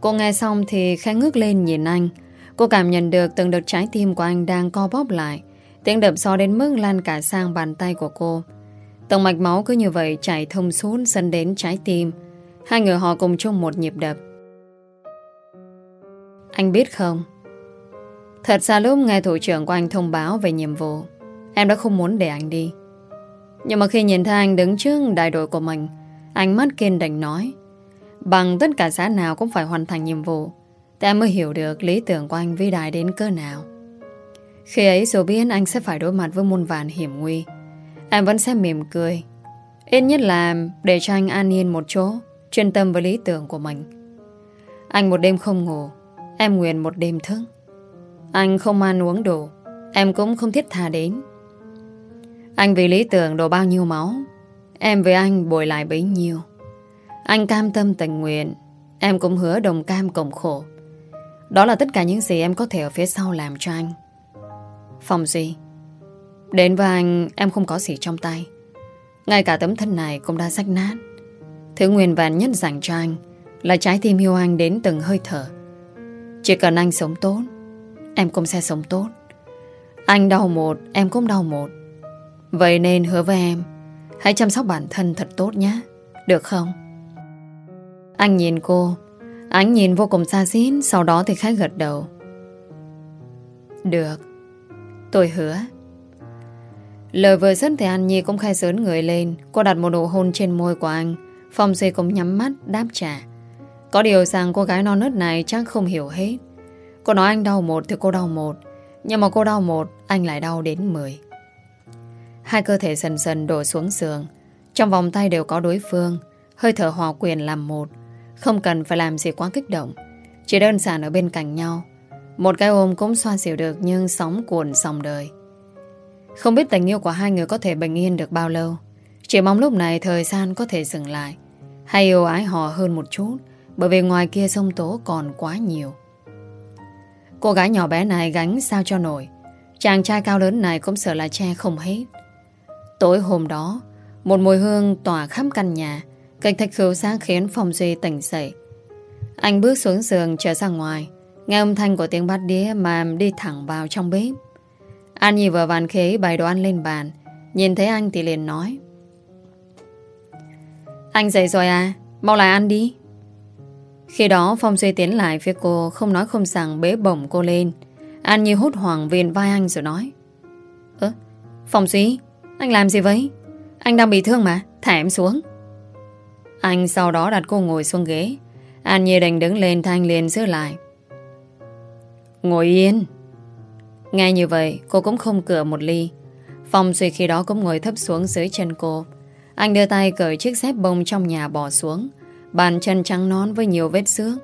Cô nghe xong thì khẽ ngước lên nhìn anh. Cô cảm nhận được từng đợt trái tim của anh đang co bóp lại. Tiếng đập so đến mức lan cả sang bàn tay của cô. Tổng mạch máu cứ như vậy chảy thông suốt dẫn đến trái tim. Hai người họ cùng chung một nhịp đập. Anh biết không? Thật ra lúc nghe thủ trưởng của anh thông báo về nhiệm vụ, em đã không muốn để anh đi. Nhưng mà khi nhìn thấy anh đứng trước đại đội của mình, ánh mắt kiên định nói, bằng tất cả giá nào cũng phải hoàn thành nhiệm vụ, Ta em mới hiểu được lý tưởng của anh vĩ đại đến cơ nào. Khi ấy dù biết anh sẽ phải đối mặt với muôn vàn hiểm nguy, em vẫn sẽ mỉm cười. Ít nhất là để cho anh an yên một chỗ, chuyên tâm với lý tưởng của mình. Anh một đêm không ngủ, em nguyện một đêm thức. Anh không ăn uống đủ, em cũng không thiết tha đến. Anh vì lý tưởng đổ bao nhiêu máu, Em với anh bồi lại bấy nhiêu. Anh cam tâm tình nguyện, Em cũng hứa đồng cam cộng khổ. Đó là tất cả những gì em có thể ở phía sau làm cho anh. Phòng gì? Đến với anh, em không có gì trong tay. Ngay cả tấm thân này cũng đã rách nát. Thứ nguyên vạn nhất dành cho anh Là trái tim yêu anh đến từng hơi thở. Chỉ cần anh sống tốt, Em cũng sẽ sống tốt. Anh đau một, Em cũng đau một. Vậy nên hứa với em, Hãy chăm sóc bản thân thật tốt nhé. Được không? Anh nhìn cô. Ánh nhìn vô cùng xa xít Sau đó thì khách gật đầu. Được. Tôi hứa. Lời vừa dứt thì anh Nhi cũng khai sớn người lên. Cô đặt một nụ hôn trên môi của anh. Phong Duy cũng nhắm mắt, đáp trả. Có điều rằng cô gái non nớt này chắc không hiểu hết. Cô nói anh đau một thì cô đau một. Nhưng mà cô đau một, Anh lại đau đến mười. Hai cơ thể dần dần đổ xuống giường. Trong vòng tay đều có đối phương. Hơi thở hòa quyền làm một. Không cần phải làm gì quá kích động. Chỉ đơn giản ở bên cạnh nhau. Một cái ôm cũng xoa dịu được Nhưng sóng cuồn sòng đời. Không biết tình yêu của hai người có thể bình yên được bao lâu. Chỉ mong lúc này thời gian có thể dừng lại. Hay yêu ái họ hơn một chút, Bởi vì ngoài kia sông tố còn quá nhiều. Cô gái nhỏ bé này gánh sao cho nổi. Chàng trai cao lớn này cũng sợ là che không hết. Tối hôm đó, một mùi hương tỏa khắp căn nhà, kịch thạch khứu sáng khiến Phong Duy tỉnh dậy. Anh bước xuống giường trở ra ngoài, nghe âm thanh của tiếng bát đĩa mà đi thẳng vào trong bếp. An Nhi vừa vàn khế bày đồ ăn lên bàn, nhìn thấy anh thì liền nói. Anh dậy rồi à, mau lại ăn đi. Khi đó Phong Duy tiến lại phía cô Không nói không rằng bế bổng cô lên An Nhi hút hoảng viền vai anh rồi nói Ơ, Phong Duy anh làm gì vậy? Anh đang bị thương mà, thả em xuống. Anh sau đó đặt cô ngồi xuống ghế. An Nhi đành đứng lên thanh liền giữ lại. Ngồi yên. Nghe như vậy, cô cũng không cửa một ly. Phong suy khi đó cũng ngồi thấp xuống dưới chân cô. Anh đưa tay cởi chiếc dép bông trong nhà bỏ xuống. Bàn chân trắng nón với nhiều vết xước.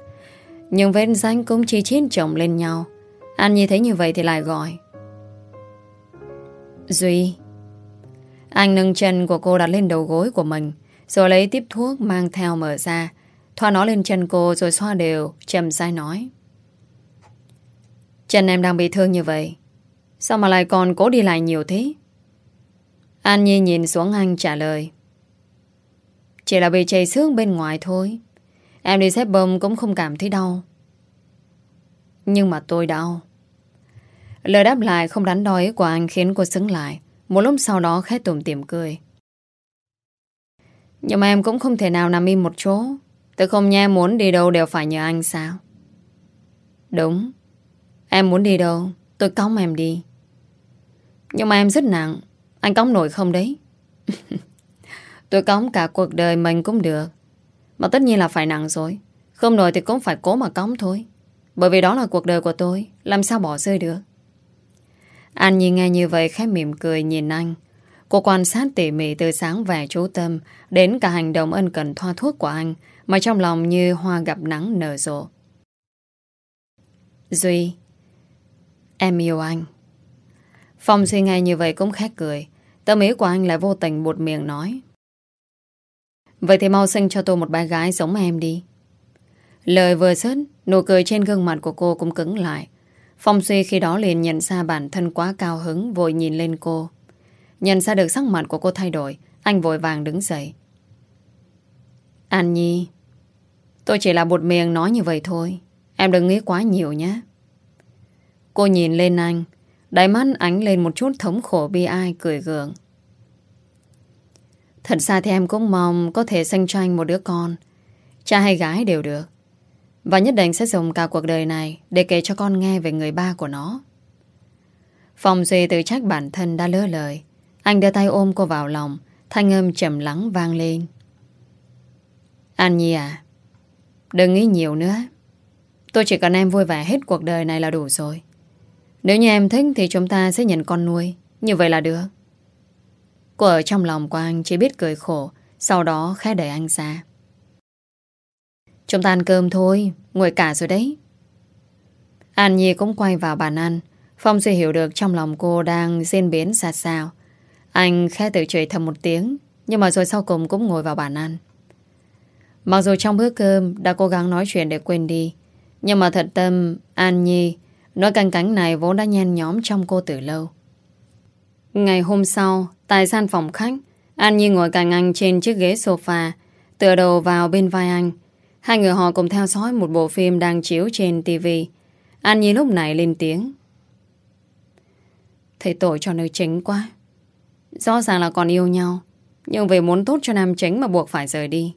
Nhưng vết rách cũng chi chít chồng lên nhau An Nhi thấy như vậy thì lại gọi Duy anh nâng chân của cô đặt lên đầu gối của mình, Rồi lấy tiếp thuốc mang theo mở ra, Thoa nó lên chân cô rồi xoa đều Chầm sai nói. Chân em đang bị thương như vậy, Sao mà lại còn cố đi lại nhiều thế? An Nhi nhìn xuống anh trả lời. Chỉ là bị chảy xước bên ngoài thôi, Em đi xếp bơm cũng không cảm thấy đau. Nhưng mà tôi đau. Lời đáp lại không đánh đói của anh khiến cô xứng lại một lúc sau đó khét tùm tìm cười. Nhưng mà em cũng không thể nào nằm im một chỗ. Tôi không nha muốn đi đâu đều phải nhờ anh sao? Đúng. Em muốn đi đâu, Tôi cõng em đi. Nhưng mà em rất nặng. Anh cõng nổi không đấy? *laughs* Tôi cõng cả cuộc đời mình cũng được. Mà tất nhiên là phải nặng rồi. Không nổi thì cũng phải cố mà cõng thôi. Bởi vì đó là cuộc đời của tôi, Làm sao bỏ rơi được? Anh nhìn nghe như vậy khẽ mỉm cười nhìn anh. Cô quan sát tỉ mỉ từ sáng vẻ chú tâm Đến cả hành động ân cần thoa thuốc của anh Mà trong lòng như hoa gặp nắng nở rộ. Duy, Em yêu anh. Phong suy nghe như vậy cũng khét cười. Tâm ý của anh lại vô tình buột miệng nói. Vậy thì mau sinh cho tôi một bé gái giống em đi. Lời vừa dứt, Nụ cười trên gương mặt của cô cũng cứng lại. Phong suy khi đó liền nhận ra bản thân quá cao hứng, Vội nhìn lên cô. Nhận ra được sắc mặt của cô thay đổi, Anh vội vàng đứng dậy. An Nhi, Tôi chỉ là một miệng nói như vậy thôi. Em đừng nghĩ quá nhiều nhé. Cô nhìn lên anh, Đáy mắt ánh lên một chút thống khổ bi ai, cười gượng. Thật ra thì em cũng mong Có thể sinh cho anh một đứa con. Cha hay gái đều được. Và nhất định sẽ dùng cả cuộc đời này Để kể cho con nghe về người ba của nó. Phong Duy tự trách bản thân đã lỡ lời. Anh đưa tay ôm cô vào lòng. Thanh âm trầm lắng vang lên. An Nhi à Đừng nghĩ nhiều nữa. Tôi chỉ cần em vui vẻ hết cuộc đời này là đủ rồi. Nếu như em thích thì chúng ta sẽ nhận con nuôi. Như vậy là được. Cô ở trong lòng của anh chỉ biết cười khổ, Sau đó khẽ đẩy anh ra. Chúng ta ăn cơm thôi Nguội cả rồi đấy An Nhi cũng quay vào bàn ăn Phong Duy hiểu được trong lòng cô đang diễn biến xa sao Anh khẽ tự chửi thầm một tiếng Nhưng mà rồi sau cùng cũng ngồi vào bàn ăn Mặc dù trong bữa cơm Đã cố gắng nói chuyện để quên đi Nhưng mà thật tâm An Nhi Nỗi căng cánh này vốn đã nhen nhóm trong cô từ lâu. Ngày hôm sau, tại gian phòng khách, An Nhi ngồi cạnh anh trên chiếc ghế sofa, tựa đầu vào bên vai anh. Hai người họ cùng theo dõi một bộ phim đang chiếu trên TV. An Nhi lúc này lên tiếng. Thầy tội cho nữ chính quá. Rõ ràng là còn yêu nhau, nhưng vì muốn tốt cho nam chính mà buộc phải rời đi.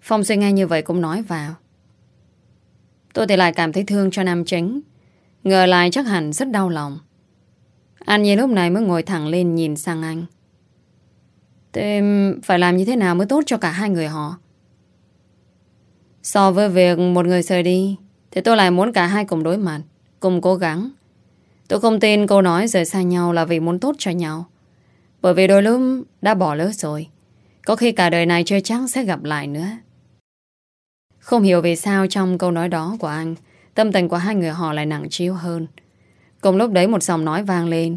Phong suy nghe như vậy cũng nói vào. Tôi thì lại cảm thấy thương cho nam chính Ngờ lại chắc hẳn rất đau lòng An Nhi lúc này mới ngồi thẳng lên nhìn sang anh Thế phải làm như thế nào mới tốt cho cả hai người họ So với việc một người rời đi, Thì tôi lại muốn cả hai cùng đối mặt, Cùng cố gắng. Tôi không tin câu nói rời xa nhau là vì muốn tốt cho nhau, Bởi vì đôi lúc đã bỏ lỡ rồi. Có khi cả đời này chưa chắc sẽ gặp lại nữa. Không hiểu vì sao trong câu nói đó của anh, Tâm tình của hai người họ lại nặng chiếu hơn. Cùng lúc đấy một giọng nói vang lên.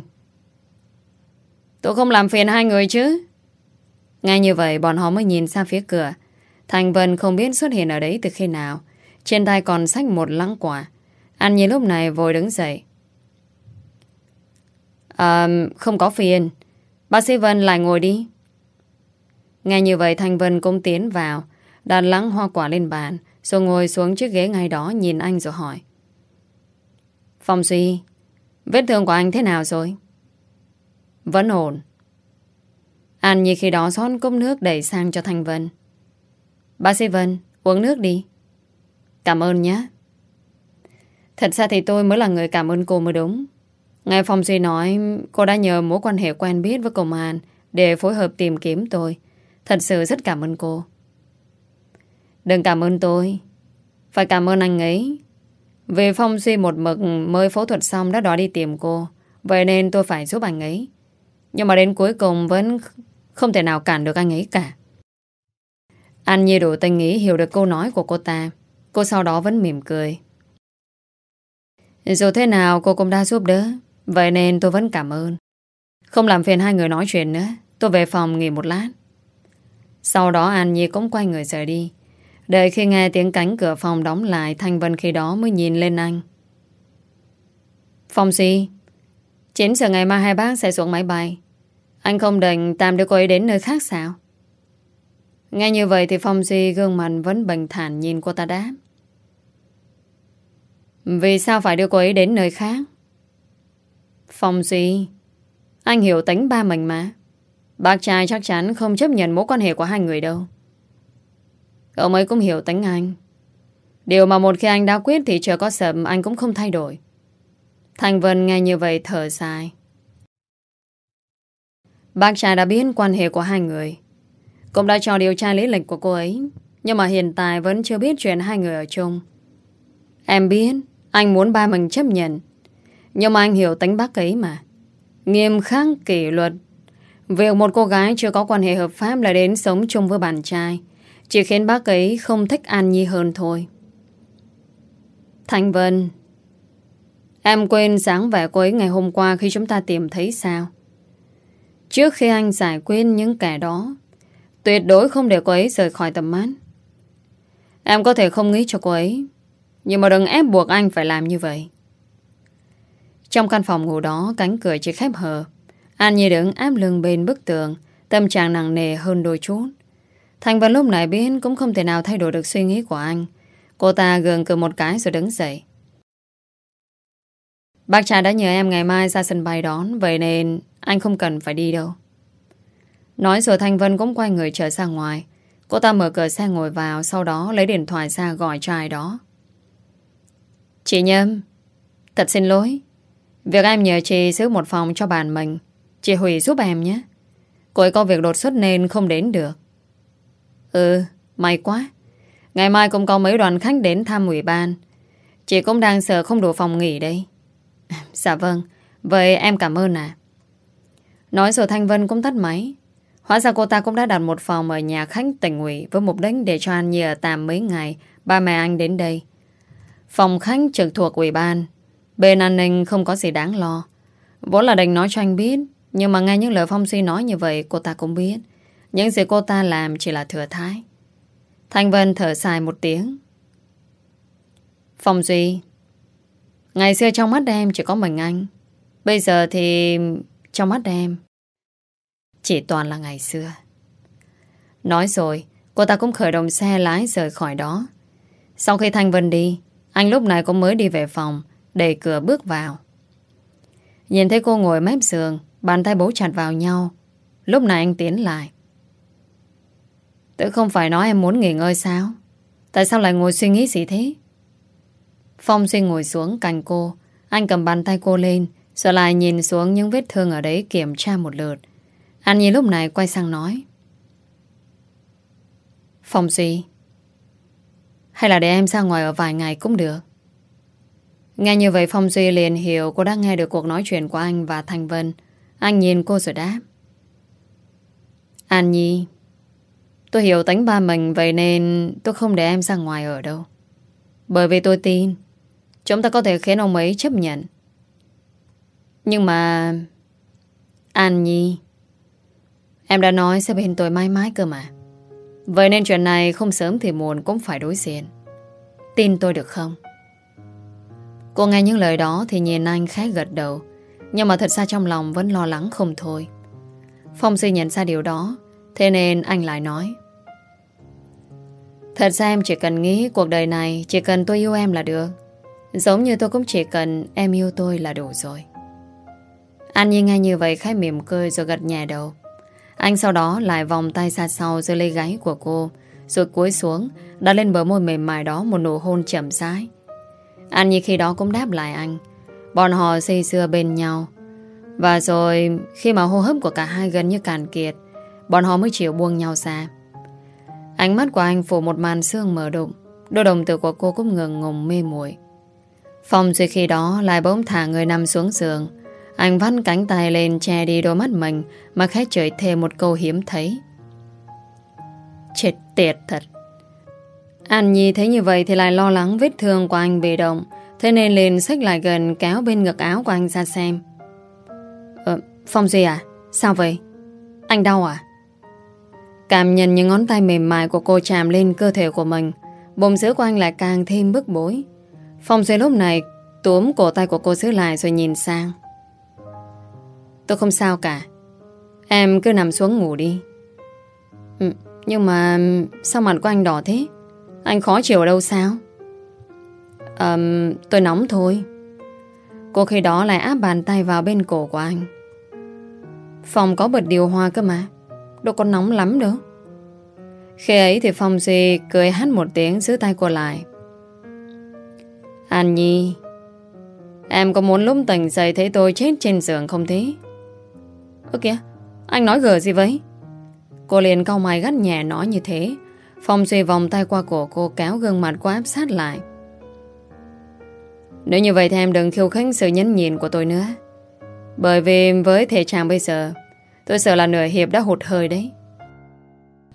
Tôi không làm phiền hai người chứ? Ngay như vậy, bọn họ mới nhìn sang phía cửa. Thành Vân không biết xuất hiện ở đấy từ khi nào. Trên tay còn xách một lăng quả. Anh nhìn lúc này vội đứng dậy. À không có phiền. Bác sĩ Vân lại ngồi đi. Ngay như vậy, Thành Vân cũng tiến vào, đặt lắng hoa quả lên bàn, Rồi ngồi xuống chiếc ghế ngay đó Nhìn anh rồi hỏi. Phong Duy, Vết thương của anh thế nào rồi? Vẫn ổn. Anh như khi đó xót cốc nước đẩy sang cho Thanh Vân. Bác sĩ Vân, Uống nước đi. Cảm ơn nhé. Thật ra thì tôi mới là người cảm ơn cô mới đúng. Nghe Phong Duy nói, Cô đã nhờ mối quan hệ quen biết với công an Để phối hợp tìm kiếm tôi. Thật sự rất cảm ơn cô. Đừng cảm ơn tôi. Phải cảm ơn anh ấy. Vì Phong Duy một mực mới phẫu thuật xong đã đòi đi tìm cô, Vậy nên tôi phải giúp anh ấy. Nhưng mà đến cuối cùng vẫn không thể nào cản được anh ấy cả. Anh Nhi đủ tình nghĩ hiểu được câu nói của cô ta. Cô sau đó vẫn mỉm cười. Dù thế nào, cô cũng đã giúp đỡ. Vậy nên tôi vẫn cảm ơn. Không làm phiền hai người nói chuyện nữa, Tôi về phòng nghỉ một lát. Sau đó An Nhi cũng quay người rời đi. Đợi khi nghe tiếng cánh cửa phòng đóng lại, Thanh Vân khi đó mới nhìn lên anh. Phong Si 9 giờ ngày mai hai bác sẽ xuống máy bay. Anh không định tạm đưa cô ấy đến nơi khác sao? Nghe như vậy thì Phong Duy gương mặt vẫn bình thản nhìn cô ta đáp. Vì sao phải đưa cô ấy đến nơi khác? Phong Duy, Anh hiểu tính ba mình mà. Bác trai chắc chắn không chấp nhận mối quan hệ của hai người đâu. Ông ấy cũng hiểu tính anh. Điều mà một khi anh đã quyết Thì chờ có sập anh cũng không thay đổi. Thành Vân nghe như vậy thở dài. Bác trai đã biết quan hệ của hai người. Cũng đã cho điều tra lý lịch của cô ấy. Nhưng mà hiện tại vẫn chưa biết chuyện hai người ở chung. Em biết, Anh muốn ba mình chấp nhận. Nhưng mà anh hiểu tính bác ấy mà. Nghiêm khắc, kỷ luật. Việc một cô gái chưa có quan hệ hợp pháp là đến sống chung với bạn trai, Chỉ khiến bác ấy không thích An Nhi hơn thôi. Thanh Vân, Em quên sáng vẻ cô ấy ngày hôm qua Khi chúng ta tìm thấy sao? Trước khi anh giải quyết những kẻ đó Tuyệt đối không để cô ấy rời khỏi tầm mắt. Em có thể không nghĩ cho cô ấy, Nhưng mà đừng ép buộc anh phải làm như vậy. Trong căn phòng ngủ đó, Cánh cửa chỉ khép hờ. An Nhi đứng áp lưng bên bức tường, Tâm trạng nặng nề hơn đôi chút. Thành Vân lúc này biết cũng không thể nào thay đổi được suy nghĩ của anh. Cô ta gường cười một cái rồi đứng dậy. Bác trai đã nhờ em ngày mai ra sân bay đón, Vậy nên anh không cần phải đi đâu. Nói rồi Thanh Vân cũng quay người trở ra ngoài. Cô ta mở cửa xe ngồi vào, Sau đó lấy điện thoại ra gọi cho ai đó. Chị Nhâm, Thật xin lỗi. Việc em nhờ chị giữ một phòng cho bạn mình. Chị Hủy giúp em nhé. Cô ấy có việc đột xuất nên không đến được. Ừ May quá. Ngày mai cũng có mấy đoàn khách đến thăm ủy ban. Chị cũng đang sợ không đủ phòng nghỉ đây. *laughs* Dạ vâng. Vậy em cảm ơn à Nói rồi Thanh Vân cũng tắt máy. Hóa ra cô ta cũng đã đặt một phòng ở nhà khách tỉnh ủy với mục đích để cho anh Nhi ở tạm mấy ngày ba mẹ anh đến đây. Phòng khách trực thuộc ủy ban bên an ninh không có gì đáng lo. Vốn là định nói cho anh biết, nhưng mà nghe những lời Phong Suy nói như vậy, cô ta cũng biết những gì cô ta làm chỉ là thừa thái. Thanh Vân thở dài một tiếng. Phong Duy, Ngày xưa trong mắt em chỉ có mình anh Bây giờ thì trong mắt em chỉ toàn là ngày xưa. Nói rồi, Cô ta cũng khởi động xe lái rời khỏi đó. Sau khi Thanh Vân đi, Anh lúc này cũng mới đi về phòng, Đẩy cửa bước vào. Nhìn thấy cô ngồi mép giường, Bàn tay bố chặt vào nhau, Lúc này anh tiến lại. Tự không phải nói em muốn nghỉ ngơi sao? Tại sao lại ngồi suy nghĩ gì thế? Phong suy ngồi xuống cạnh cô, Anh cầm bàn tay cô lên, Rồi lại nhìn xuống những vết thương ở đấy kiểm tra một lượt. An Nhi lúc này quay sang nói. Phong gì? Hay là để em ra ngoài ở vài ngày cũng được. Nghe như vậy Phong Duy liền hiểu Cô đã nghe được cuộc nói chuyện của anh và Thành Vân. Anh nhìn cô rồi đáp. An Nhi, Tôi hiểu tính ba mình, Vậy nên tôi không để em ra ngoài ở đâu. Bởi vì tôi tin, Chúng ta có thể khiến ông ấy chấp nhận. Nhưng mà, An Nhi Em đã nói sẽ bên tôi mãi mãi cơ mà. Vậy nên chuyện này không sớm thì muộn cũng phải đối diện. Tin tôi được không? Cô nghe những lời đó thì nhìn anh khá gật đầu, Nhưng mà thật ra trong lòng vẫn lo lắng không thôi. Phong suy nhận ra điều đó, Thế nên anh lại nói. Thật ra em chỉ cần nghĩ cuộc đời này Chỉ cần tôi yêu em là được. Giống như tôi cũng chỉ cần em yêu tôi là đủ rồi. An Nhi nghe như vậy khá mỉm cười rồi gật nhẹ đầu. Anh sau đó lại vòng tay xa sau dưới lấy gáy của cô, Rồi cúi xuống, Đặt lên bờ môi mềm mại đó một nụ hôn chậm rãi An Nhi khi đó cũng đáp lại anh, Bọn họ xây xưa bên nhau Và rồi khi mà hô hấp của cả hai gần như cạn kiệt, Bọn họ mới chịu buông nhau ra. Ánh mắt của anh phủ một màn sương mở đụng Đôi đồng tử của cô cũng ngừng ngùng mê muội Phong Duy khi đó lại bỗng thả người nằm xuống giường. Anh vắt cánh tay lên che đi đôi mắt mình mà khẽ chửi thêm một câu hiếm thấy. Chết tiệt thật. An Nhi thấy như vậy thì lại lo lắng vết thương của anh bị động Thế nên liền xách lại gần kéo bên ngực áo của anh ra xem Ờ, Phong Duy à? Sao vậy? Anh đau à? Cảm nhận những ngón tay mềm mại của cô chạm lên cơ thể của mình bồn giữa của anh lại càng thêm bức bối Phong Duy lúc này túm cổ tay của cô giữ lại rồi nhìn sang Tôi không sao cả. Em cứ nằm xuống ngủ đi. Ừ, Nhưng mà Sao mặt của anh đỏ thế? Anh khó chịu ở đâu sao? À, Tôi nóng thôi. Cô khi đó lại áp bàn tay vào bên cổ của anh. Phòng có bật điều hòa cơ mà. Đâu có nóng lắm đâu. Khi ấy thì Phong Duy cười hát một tiếng giữ tay cô lại. An Nhi Em có muốn lúc tỉnh dậy thấy tôi chết trên giường không thế? Ơ kìa, anh nói gở gì vậy? Cô liền cau mày gắt nhẹ nói như thế. Phong Duy vòng tay qua cổ cô kéo gương mặt qua áp sát lại. Nếu như vậy thì em đừng khiêu khích sự nhấn nhìn của tôi nữa. Bởi vì với thể trạng bây giờ, tôi sợ là nửa hiệp đã hụt hơi đấy.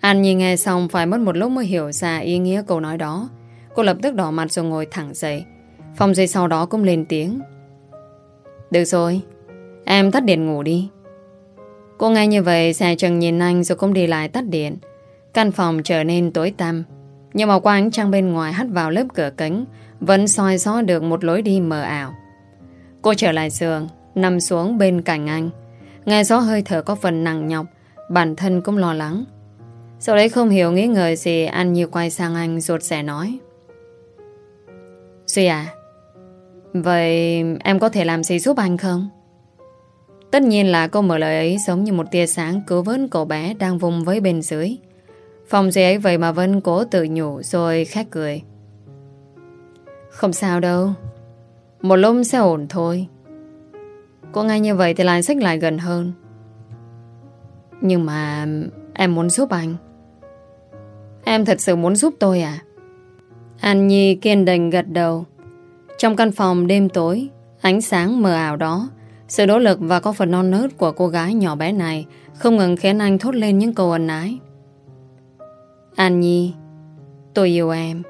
An Nhi nghe xong phải mất một lúc mới hiểu ra ý nghĩa câu nói đó. Cô lập tức đỏ mặt rồi ngồi thẳng dậy. Phong Duy sau đó cũng lên tiếng. Được rồi, em tắt điện ngủ đi. Cô nghe như vậy xè chừng nhìn anh rồi cũng đi lại tắt điện. Căn phòng trở nên tối tăm. Nhưng mà qua ánh trăng bên ngoài hắt vào lớp cửa kính vẫn soi rõ được một lối đi mờ ảo. Cô trở lại giường, nằm xuống bên cạnh anh. Nghe gió hơi thở có phần nặng nhọc, bản thân cũng lo lắng. Sau đấy không hiểu nghĩ ngợi gì Anh như quay sang anh ruột rẻ nói Duy à Vậy em có thể làm gì giúp anh không? Tất nhiên là câu mở lời ấy giống như một tia sáng cứu vớt cậu bé đang vùng với bên dưới. Phòng gì ấy vậy mà Vân cố tự nhủ rồi khét cười. Không sao đâu. Một lúc sẽ ổn thôi. Cô ngay như vậy thì lại xích lại gần hơn. Nhưng mà em muốn giúp anh. Em thật sự muốn giúp tôi à? An Nhi kiên định gật đầu. Trong căn phòng đêm tối, ánh sáng mờ ảo đó, sự nỗ lực và có phần non nớt của cô gái nhỏ bé này không ngừng khiến anh thốt lên những câu ẩn ái. An Nhi, tôi yêu em.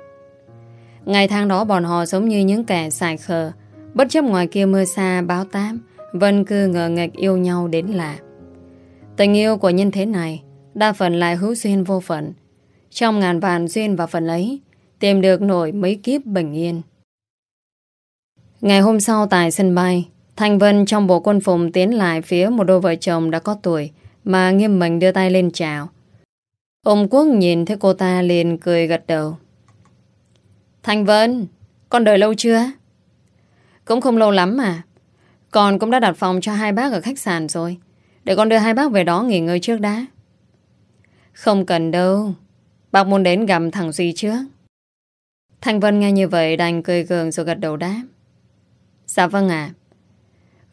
Ngày tháng đó bọn họ giống như những kẻ xài khờ, bất chấp ngoài kia mưa xa báo tám, vẫn cứ ngờ nghịch yêu nhau đến lạ. Tình yêu của nhân thế này đa phần lại hữu duyên vô phận. Trong ngàn vạn duyên và phần ấy, tìm được nổi mấy kiếp bình yên. Ngày hôm sau tại sân bay, Thanh Vân trong bộ quân phục tiến lại phía một đôi vợ chồng đã có tuổi mà nghiêm mình đưa tay lên chào. Ông Quốc nhìn thấy cô ta liền cười gật đầu. Thanh Vân, con đợi lâu chưa? Cũng không lâu lắm mà. Con cũng đã đặt phòng cho hai bác ở khách sạn rồi. Để con đưa hai bác về đó nghỉ ngơi trước đã. Không cần đâu. Bác muốn đến gặp thằng Duy trước. Thanh Vân nghe như vậy đành cười gường rồi gật đầu đáp. Dạ vâng ạ.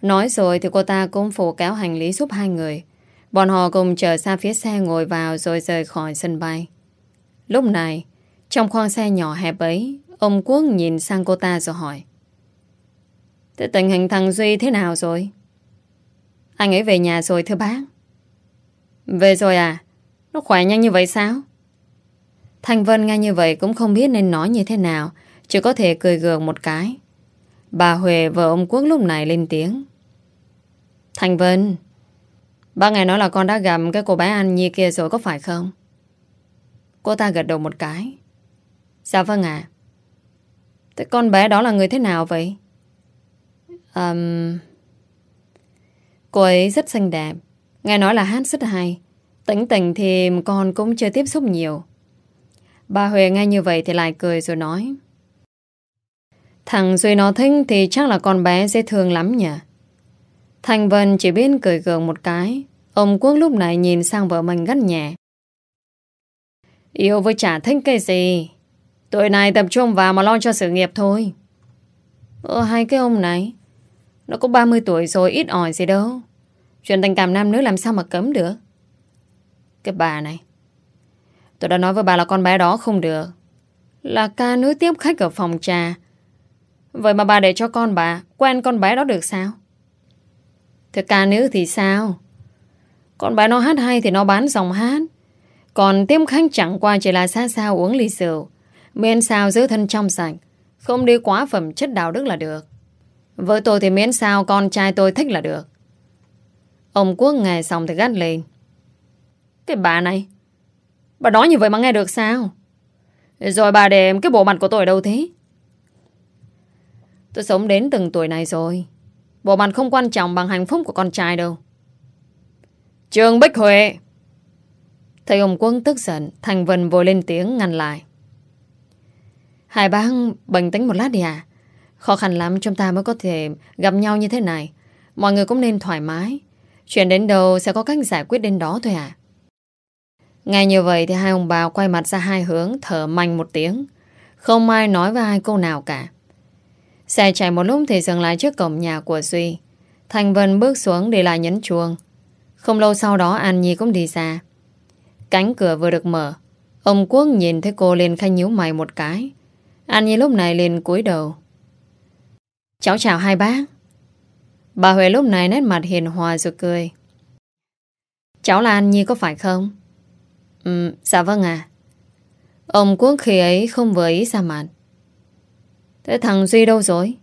Nói rồi thì cô ta cũng phủ kéo hành lý giúp hai người. Bọn họ cùng chờ xa phía xe ngồi vào rồi rời khỏi sân bay. Lúc này, trong khoang xe nhỏ hẹp ấy, ông Quốc nhìn sang cô ta rồi hỏi. Thế tình hình thằng Duy thế nào rồi? Anh ấy về nhà rồi thưa bác. Về rồi à? Nó khỏe nhanh như vậy sao? Thanh Vân nghe như vậy cũng không biết nên nói như thế nào, chỉ có thể cười gượng một cái. Bà Huệ vợ ông Quốc lúc này lên tiếng. Thành Vân, ba ngày nói là con đã gặp cái cô bé An Nhi kia rồi có phải không? Cô ta gật đầu một cái. Dạ vâng ạ. Thế con bé đó là người thế nào vậy? Um, cô ấy rất xinh đẹp. Nghe nói là hát rất hay. Tính tình thì con cũng chưa tiếp xúc nhiều. Bà Huệ nghe như vậy thì lại cười rồi nói. Thằng Duy nó thích thì chắc là con bé dễ thương lắm nhỉ. Thành Vân chỉ biết cười gượng một cái. Ông Quốc lúc này nhìn sang vợ mình gắt nhẹ. Yêu với chả thích cái gì. Tuổi này tập trung vào mà lo cho sự nghiệp thôi. Ờ hai cái ông này. Nó có 30 tuổi rồi, ít ỏi gì đâu. Chuyện tình cảm nam nữ làm sao mà cấm được. Cái bà này. Tôi đã nói với bà là con bé đó không được. Là ca nữ tiếp khách ở phòng trà. Vậy mà bà để cho con bà, quen con bé đó được sao? Thế ca nữ thì sao? còn bà nó hát hay thì nó bán dòng hát. Còn tiêm khanh chẳng qua chỉ là xa xa uống ly rượu. Miễn sao giữ thân trong sạch, Không đi quá phẩm chất đạo đức là được Với tôi thì miễn sao con trai tôi thích là được Ông Quốc nghe xong thì gắt lên Cái bà này, Bà nói như vậy mà nghe được sao Rồi bà để cái bộ mặt của tôi ở đâu thế Tôi sống đến từng tuổi này rồi Bộ mặt không quan trọng bằng hạnh phúc của con trai đâu. Trường Bích Huệ. Thầy ông Quân tức giận, Thành Vân vội lên tiếng ngăn lại. Hai bác, bình tĩnh một lát đi à Khó khăn lắm chúng ta mới có thể gặp nhau như thế này. Mọi người cũng nên thoải mái. Chuyện đến đâu sẽ có cách giải quyết đến đó thôi à Ngay như vậy thì hai ông bà quay mặt ra hai hướng, Thở mạnh một tiếng. Không ai nói với ai câu nào cả. Xe chạy một lúc thì dừng lại trước cổng nhà của Duy. Thành Vân bước xuống để lại nhấn chuông. Không lâu sau đó An Nhi cũng đi ra. Cánh cửa vừa được mở Ông Quốc nhìn thấy cô lên khai nhíu mày một cái. An Nhi lúc này lên cúi đầu. Cháu chào hai bác. Bà Huệ lúc này nét mặt hiền hòa rồi cười. Cháu là An Nhi có phải không? Ừ, dạ vâng à Ông Quốc khi ấy không vừa ý ra mặt. Thế thằng Duy đâu rồi?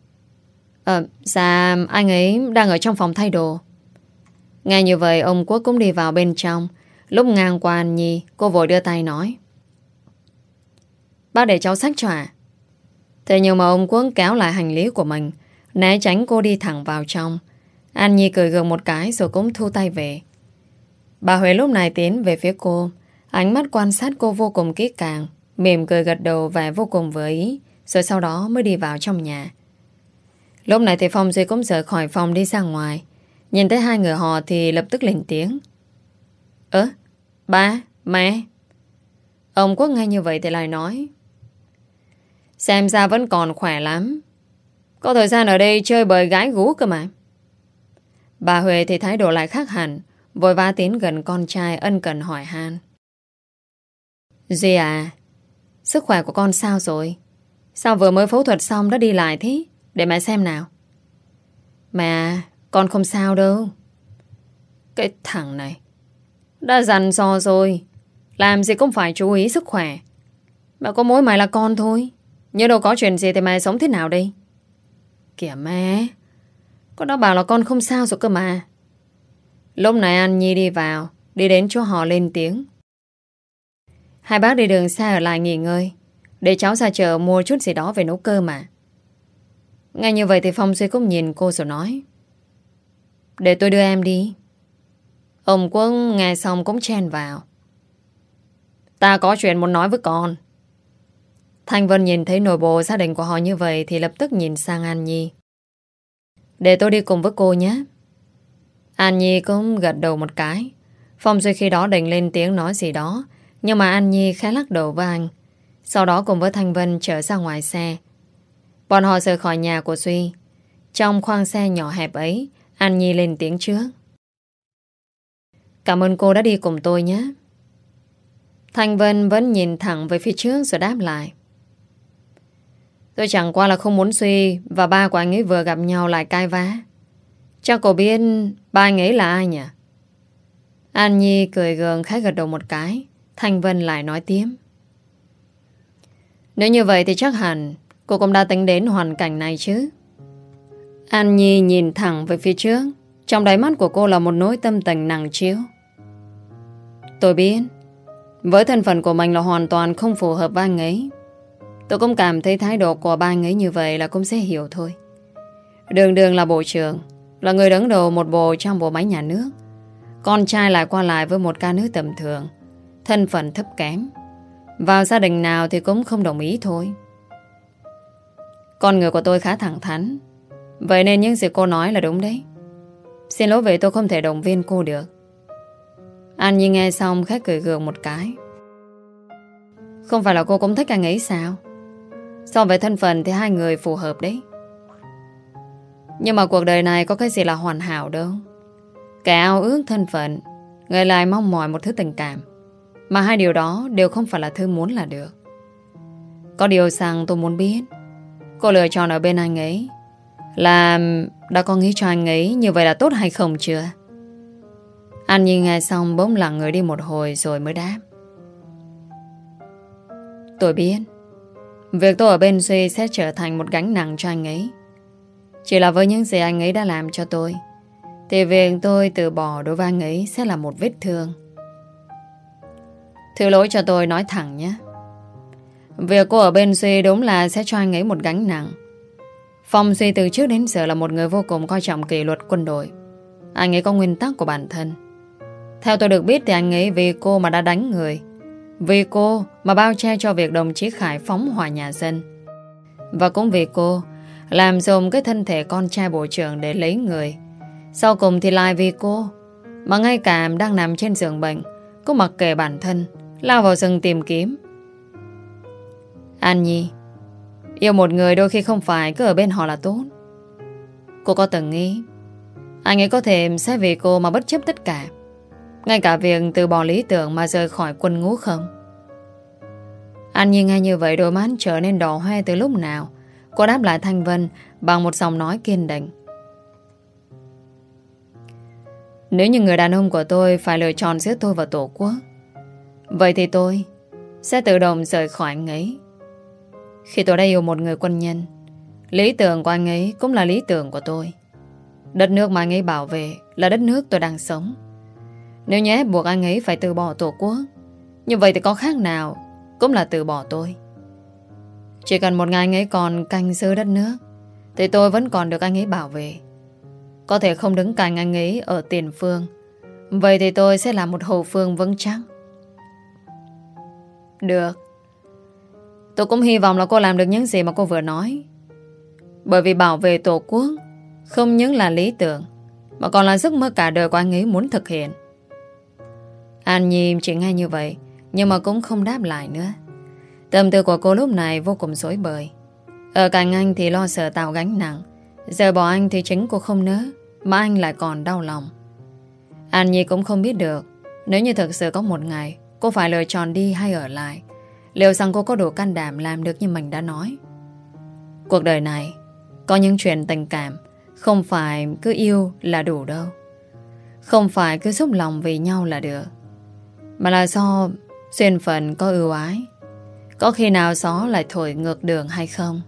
Ờ, dạ anh ấy đang ở trong phòng thay đồ. Nghe như vậy ông Quốc cũng đi vào bên trong. Lúc ngang qua anh Nhi Cô vội đưa tay nói. Bác để cháu sách cho à Thế nhưng mà ông Quốc kéo lại hành lý của mình Né tránh cô đi thẳng vào trong. An Nhi cười gượng một cái Rồi cũng thu tay về. Bà Huệ lúc này tiến về phía cô. Ánh mắt quan sát cô vô cùng kỹ càng Mỉm cười gật đầu và vô cùng vừa ý. Rồi sau đó mới đi vào trong nhà. Lúc này thì Phong Duy cũng rời khỏi phòng đi ra ngoài. Nhìn thấy hai người họ thì lập tức lên tiếng. Ơ, ba, mẹ. Ông Quốc nghe như vậy thì lại nói Xem ra vẫn còn khỏe lắm. Có thời gian ở đây chơi bời gái gú cơ mà. Bà Huệ thì thái độ lại khác hẳn Vội vã tiến gần con trai ân cần hỏi han. Duy à Sức khỏe của con sao rồi? Sao vừa mới phẫu thuật xong đã đi lại thế? Để mẹ xem nào. Mẹ, Con không sao đâu. Cái thằng này, Đã dằn dò rồi. Làm gì cũng phải chú ý sức khỏe. Mà có mỗi mày là con thôi. Nhớ đâu có chuyện gì thì mày sống thế nào đây? Kìa mẹ, Con đã bảo là con không sao rồi cơ mà. Lúc này An Nhi đi vào, Đi đến chỗ họ lên tiếng. Hai bác đi đường xa ở lại nghỉ ngơi. Để cháu ra chợ mua chút gì đó về nấu cơm mà Ngay như vậy thì Phong Duy cũng nhìn cô rồi nói Để tôi đưa em đi Ông Quân nghe xong cũng chen vào Ta có chuyện muốn nói với con Thanh Vân nhìn thấy nội bộ gia đình của họ như vậy thì lập tức nhìn sang An Nhi. Để tôi đi cùng với cô nhé. An Nhi cũng gật đầu một cái. Phong Duy khi đó định lên tiếng nói gì đó, nhưng mà An Nhi khá lắc đầu với anh. Sau đó cùng với Thanh Vân trở ra ngoài xe. Bọn họ rời khỏi nhà của Duy. Trong khoang xe nhỏ hẹp ấy, An Nhi lên tiếng trước. Cảm ơn cô đã đi cùng tôi nhé. Thanh Vân vẫn nhìn thẳng về phía trước rồi đáp lại. Tôi chẳng qua là không muốn Suy và ba của anh ấy vừa gặp nhau lại cai vá. Chắc cô biết ba anh ấy là ai nhỉ? An Nhi cười gượng khẽ gật đầu một cái. Thanh Vân lại nói tiếp. Nếu như vậy thì chắc hẳn cô cũng đã tính đến hoàn cảnh này chứ. An Nhi nhìn thẳng về phía trước. Trong đáy mắt của cô là một nỗi tâm tình nặng chiếu. Tôi biết. Với thân phận của mình là hoàn toàn không phù hợp với anh ấy. Tôi cũng cảm thấy thái độ của ba anh ấy như vậy là cũng sẽ hiểu thôi. Đường đường là bộ trưởng, là người đứng đầu một bộ trong bộ máy nhà nước. Con trai lại qua lại với một ca nữ tầm thường, thân phận thấp kém. Vào gia đình nào thì cũng không đồng ý thôi. Con người của tôi khá thẳng thắn, vậy nên những gì cô nói là đúng đấy. Xin lỗi vì tôi không thể động viên cô được. An Nhi nghe xong khách cười gượng một cái. Không phải là cô cũng thích anh ấy sao? So với thân phận thì hai người phù hợp đấy Nhưng mà cuộc đời này có cái gì là hoàn hảo đâu Kẻ ao ước thân phận Người lại mong mỏi một thứ tình cảm mà hai điều đó đều không phải là Thư muốn là được Có điều rằng tôi muốn biết Cô lựa chọn ở bên anh ấy Là đã có nghĩ cho anh ấy Như vậy là tốt hay không chưa Anh nhìn nghe xong bỗng lặng người đi một hồi rồi mới đáp Tôi biết Việc tôi ở bên Duy sẽ trở thành một gánh nặng cho anh ấy. Chỉ là với những gì anh ấy đã làm cho tôi, thì việc tôi từ bỏ đối với anh ấy sẽ là một vết thương. Thứ lỗi cho tôi nói thẳng nhé. Việc cô ở bên Duy đúng là sẽ cho anh ấy một gánh nặng. Phong Duy từ trước đến giờ là một người vô cùng coi trọng kỷ luật quân đội. Anh ấy có nguyên tắc của bản thân. Theo tôi được biết thì anh ấy vì cô mà đã đánh người. Vì cô mà bao che cho việc đồng chí Khải phóng hỏa nhà dân. Và cũng vì cô, làm dùng cái thân thể con trai bộ trưởng để lấy người. Sau cùng thì lại vì cô, mà ngay cả đang nằm trên giường bệnh, cũng mặc kệ bản thân lao vào rừng tìm kiếm. An Nhi Yêu một người đôi khi không phải cứ ở bên họ là tốt. Cô có từng nghĩ anh ấy có thể sẽ vì cô mà bất chấp tất cả. Ngay cả việc từ bỏ lý tưởng mà rời khỏi quân ngũ không? An Nhi nghe như vậy đôi mắt trở nên đỏ hoe từ lúc nào. Cô đáp lại Thanh Vân bằng một giọng nói kiên định. Nếu như người đàn ông của tôi phải lựa chọn giữa tôi và Tổ quốc, vậy thì tôi sẽ tự động rời khỏi anh ấy. Khi tôi đã yêu một người quân nhân, lý tưởng của anh ấy cũng là lý tưởng của tôi. Đất nước mà anh ấy bảo vệ là đất nước tôi đang sống. Nếu nhé buộc anh ấy phải từ bỏ tổ quốc, như vậy thì có khác nào cũng là từ bỏ tôi. Chỉ cần một ngày anh ấy còn canh giữ đất nước, thì tôi vẫn còn được anh ấy bảo vệ. Có thể không đứng cạnh anh ấy ở tiền phương, vậy thì tôi sẽ là một hậu phương vững chắc. Được. Tôi cũng hy vọng là cô làm được những gì mà cô vừa nói. Bởi vì bảo vệ tổ quốc không những là lý tưởng, Mà còn là giấc mơ cả đời của anh ấy muốn thực hiện An Nhi chỉ nghe như vậy, Nhưng mà cũng không đáp lại nữa Tâm tư của cô lúc này vô cùng rối bời Ở cạnh anh thì lo sợ tạo gánh nặng, Giờ bỏ anh thì chính cô không nỡ, Mà anh lại còn đau lòng An Nhi cũng không biết được, Nếu như thực sự có một ngày Cô phải lựa chọn đi hay ở lại? Liệu rằng cô có đủ can đảm làm được như mình đã nói? Cuộc đời này, Có những chuyện tình cảm, không phải cứ yêu là đủ đâu. Không phải cứ xúc lòng vì nhau là được. Mà là do Xuyên phận có ưu ái. Có khi nào gió lại thổi ngược đường hay không?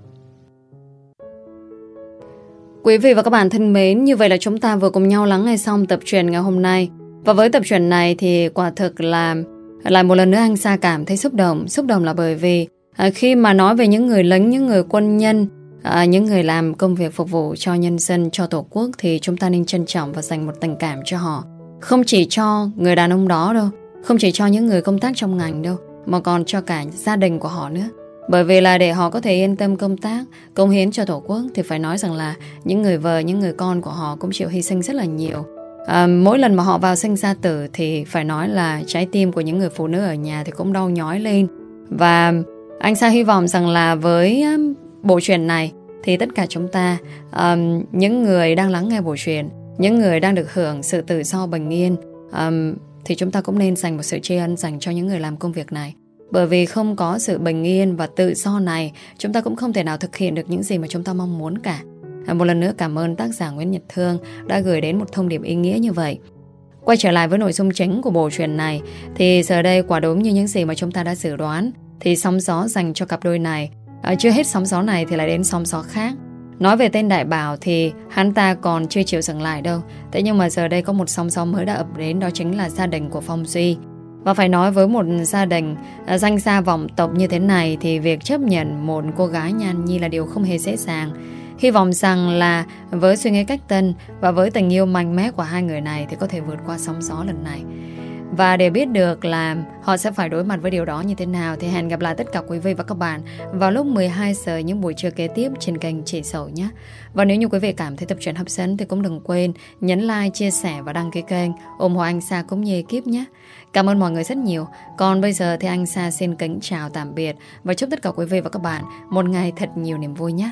Quý vị và các bạn thân mến, Như vậy là chúng ta vừa cùng nhau lắng nghe xong tập truyện ngày hôm nay. Và với tập truyện này thì quả thực là lại một lần nữa anh Sa cảm thấy xúc động Xúc động là bởi vì à, Khi mà nói về những người lính, những người quân nhân à, những người làm công việc phục vụ cho nhân dân, cho tổ quốc thì chúng ta nên trân trọng và dành một tình cảm cho họ. Không chỉ cho người đàn ông đó đâu, không chỉ cho những người công tác trong ngành đâu, mà còn cho cả gia đình của họ nữa. Bởi vì là để họ có thể yên tâm công tác, công hiến cho tổ quốc thì phải nói rằng là những người vợ, những người con của họ cũng chịu hy sinh rất là nhiều. À, mỗi lần mà họ vào sinh ra tử thì phải nói là trái tim của những người phụ nữ ở nhà thì cũng đau nhói lên. Và anh Sa hy vọng rằng là với à, bộ truyền này thì tất cả chúng ta, um, những người đang lắng nghe bộ truyền những người đang được hưởng sự tự do bình yên, um, thì chúng ta cũng nên dành một sự tri ân dành cho những người làm công việc này. Bởi vì không có sự bình yên và tự do này, chúng ta cũng không thể nào thực hiện được những gì mà chúng ta mong muốn cả. À, một lần nữa cảm ơn tác giả Nguyễn Nhật Thương đã gửi đến một thông điệp ý nghĩa như vậy. Quay trở lại với nội dung chính của bộ truyện này, thì giờ đây quả đúng như những gì mà chúng ta đã dự đoán, thì sóng gió dành cho cặp đôi này. À, chưa hết sóng gió này thì lại đến sóng gió khác. Nói về tên Đại Bảo thì hắn ta còn chưa chịu dừng lại đâu. Thế nhưng mà giờ đây có một sóng gió mới đã ập đến Đó chính là gia đình của Phong Duy. Và phải nói với một gia đình à, danh gia vọng tộc như thế này Thì việc chấp nhận một cô gái nhan nhi là điều không hề dễ dàng. Hy vọng rằng là với suy nghĩ cách tân Và với tình yêu mạnh mẽ của hai người này Thì có thể vượt qua sóng gió lần này và để biết được là họ sẽ phải đối mặt với điều đó như thế nào thì hẹn gặp lại tất cả quý vị và các bạn vào lúc 12 giờ những buổi trưa kế tiếp trên kênh Chị Sầu nhé. Và nếu như quý vị cảm thấy tập truyện hấp dẫn thì cũng đừng quên nhấn like, chia sẻ và đăng ký kênh ủng hộ anh Sa cũng như ekip nhé. Cảm ơn mọi người rất nhiều. Còn bây giờ thì anh Sa xin kính chào tạm biệt và chúc tất cả quý vị và các bạn một ngày thật nhiều niềm vui nhé.